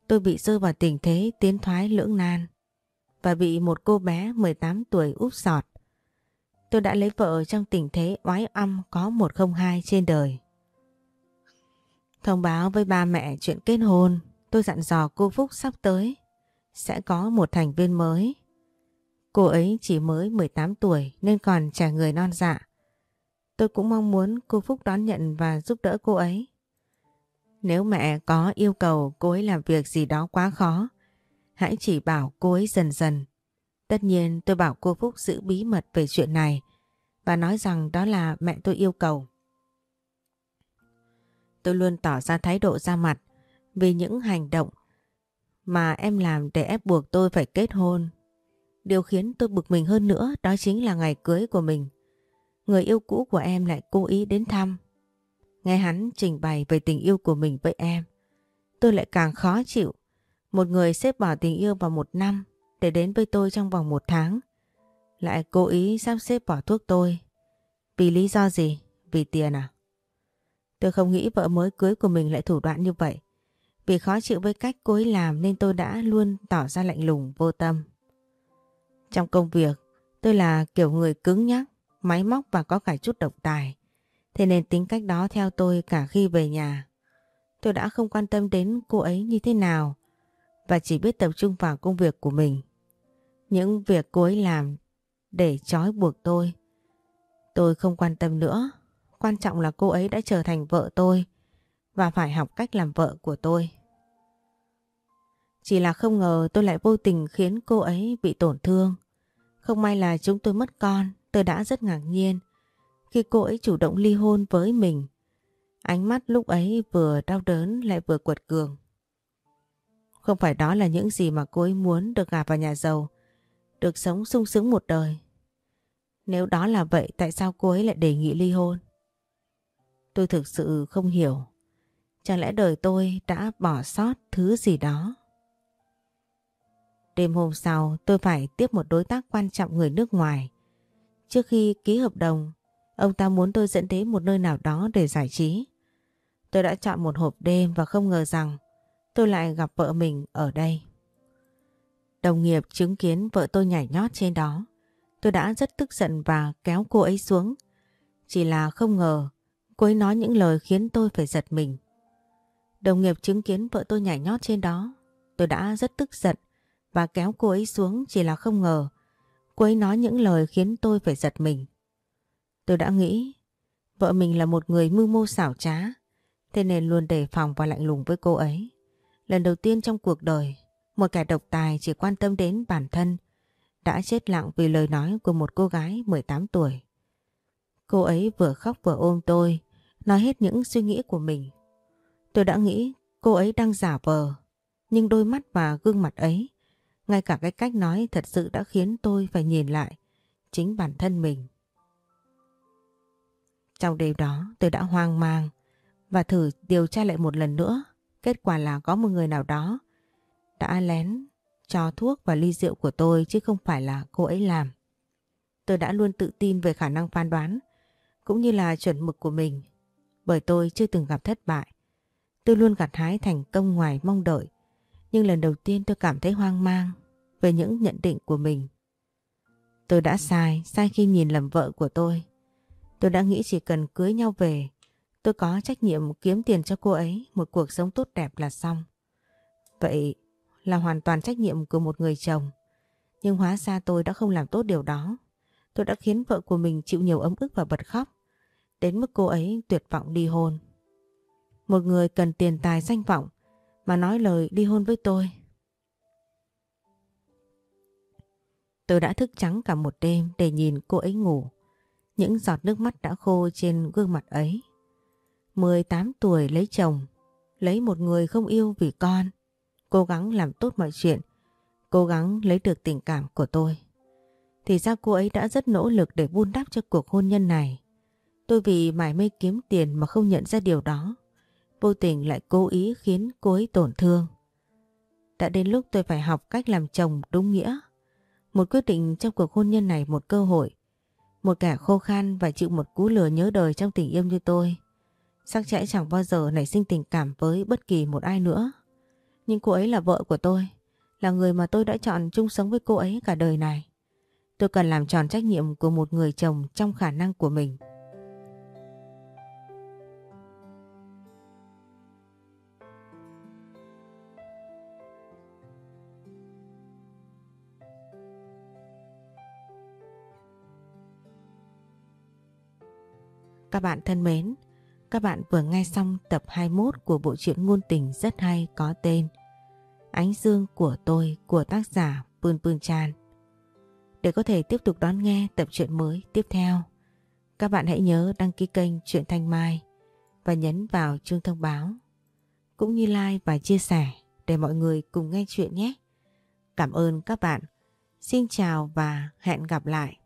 tôi bị rơi vào tình thế tiến thoái lưỡng nan và bị một cô bé 18 tuổi úp sọt. Tôi đã lấy vợ trong tình thế oái âm có 102 trên đời. Thông báo với ba mẹ chuyện kết hôn, tôi dặn dò cô Phúc sắp tới sẽ có một thành viên mới. Cô ấy chỉ mới 18 tuổi nên còn trẻ người non dạ. Tôi cũng mong muốn cô Phúc đón nhận và giúp đỡ cô ấy. Nếu mẹ có yêu cầu cô ấy làm việc gì đó quá khó, hãy chỉ bảo cô ấy dần dần. Tất nhiên tôi bảo cô Phúc giữ bí mật về chuyện này và nói rằng đó là mẹ tôi yêu cầu. Tôi luôn tỏ ra thái độ ra mặt vì những hành động mà em làm để ép buộc tôi phải kết hôn. Điều khiến tôi bực mình hơn nữa đó chính là ngày cưới của mình. Người yêu cũ của em lại cố ý đến thăm. Nghe hắn trình bày về tình yêu của mình với em. Tôi lại càng khó chịu. Một người xếp bỏ tình yêu vào một năm để đến với tôi trong vòng một tháng. Lại cố ý sắp xếp bỏ thuốc tôi. Vì lý do gì? Vì tiền à? Tôi không nghĩ vợ mới cưới của mình lại thủ đoạn như vậy. Vì khó chịu với cách cô ấy làm nên tôi đã luôn tỏ ra lạnh lùng vô tâm. Trong công việc, tôi là kiểu người cứng nhắc, máy móc và có cả chút độc tài. Thế nên tính cách đó theo tôi cả khi về nhà. Tôi đã không quan tâm đến cô ấy như thế nào và chỉ biết tập trung vào công việc của mình. Những việc cô ấy làm để trói buộc tôi. Tôi không quan tâm nữa. Quan trọng là cô ấy đã trở thành vợ tôi và phải học cách làm vợ của tôi. Chỉ là không ngờ tôi lại vô tình khiến cô ấy bị tổn thương. Không may là chúng tôi mất con, tôi đã rất ngạc nhiên khi cô ấy chủ động ly hôn với mình. Ánh mắt lúc ấy vừa đau đớn lại vừa quật cường. Không phải đó là những gì mà cô ấy muốn được gả vào nhà giàu, được sống sung sướng một đời. Nếu đó là vậy tại sao cô ấy lại đề nghị ly hôn? Tôi thực sự không hiểu. Chẳng lẽ đời tôi đã bỏ sót thứ gì đó? Đêm hôm sau tôi phải tiếp một đối tác quan trọng người nước ngoài. Trước khi ký hợp đồng, ông ta muốn tôi dẫn đến một nơi nào đó để giải trí. Tôi đã chọn một hộp đêm và không ngờ rằng tôi lại gặp vợ mình ở đây. Đồng nghiệp chứng kiến vợ tôi nhảy nhót trên đó. Tôi đã rất tức giận và kéo cô ấy xuống. Chỉ là không ngờ cô ấy nói những lời khiến tôi phải giật mình. Đồng nghiệp chứng kiến vợ tôi nhảy nhót trên đó. Tôi đã rất tức giận và kéo cô ấy xuống chỉ là không ngờ. Cô ấy nói những lời khiến tôi phải giật mình. Tôi đã nghĩ vợ mình là một người mưu mô xảo trá. Thế nên luôn đề phòng và lạnh lùng với cô ấy. Lần đầu tiên trong cuộc đời, một kẻ độc tài chỉ quan tâm đến bản thân đã chết lặng vì lời nói của một cô gái 18 tuổi. Cô ấy vừa khóc vừa ôm tôi, nói hết những suy nghĩ của mình. Tôi đã nghĩ cô ấy đang giả vờ, nhưng đôi mắt và gương mặt ấy, ngay cả cái cách nói thật sự đã khiến tôi phải nhìn lại chính bản thân mình. Trong đêm đó, tôi đã hoang mang và thử điều tra lại một lần nữa. Kết quả là có một người nào đó đã lén cho thuốc và ly rượu của tôi chứ không phải là cô ấy làm. Tôi đã luôn tự tin về khả năng phán đoán cũng như là chuẩn mực của mình, bởi tôi chưa từng gặp thất bại. Tôi luôn gặt hái thành công ngoài mong đợi nhưng lần đầu tiên tôi cảm thấy hoang mang về những nhận định của mình. Tôi đã sai, sai khi nhìn lầm vợ của tôi. Tôi đã nghĩ chỉ cần cưới nhau về, tôi có trách nhiệm kiếm tiền cho cô ấy một cuộc sống tốt đẹp là xong. Vậy là hoàn toàn trách nhiệm của một người chồng. Nhưng hóa ra tôi đã không làm tốt điều đó. Tôi đã khiến vợ của mình chịu nhiều ấm ức và bật khóc. Đến mức cô ấy tuyệt vọng ly hôn. Một người cần tiền tài danh vọng mà nói lời ly hôn với tôi. Tôi đã thức trắng cả một đêm để nhìn cô ấy ngủ. Những giọt nước mắt đã khô trên gương mặt ấy. 18 tuổi lấy chồng, lấy một người không yêu vì con cố gắng làm tốt mọi chuyện, cố gắng lấy được tình cảm của tôi. Thì ra cô ấy đã rất nỗ lực để vun đắp cho cuộc hôn nhân này. Tôi vì mải mê kiếm tiền mà không nhận ra điều đó. Vô tình lại cố ý khiến cô ấy tổn thương. Đã đến lúc tôi phải học cách làm chồng đúng nghĩa. Một quyết định trong cuộc hôn nhân này một cơ hội. Một kẻ khô khan và chịu một cú lừa nhớ đời trong tình yêu như tôi. Sắc chẽ chẳng bao giờ nảy sinh tình cảm với bất kỳ một ai nữa. Nhưng cô ấy là vợ của tôi, là người mà tôi đã chọn chung sống với cô ấy cả đời này. Tôi cần làm tròn trách nhiệm của một người chồng trong khả năng của mình. Các bạn thân mến, các bạn vừa nghe xong tập 21 của bộ truyện ngôn tình rất hay có tên Ánh Dương của tôi của tác giả Pươn Pươn Chan. Để có thể tiếp tục đón nghe tập truyện mới tiếp theo, các bạn hãy nhớ đăng ký kênh Truyện Thanh Mai và nhấn vào chuông thông báo, cũng như like và chia sẻ để mọi người cùng nghe chuyện nhé. Cảm ơn các bạn. Xin chào và hẹn gặp lại.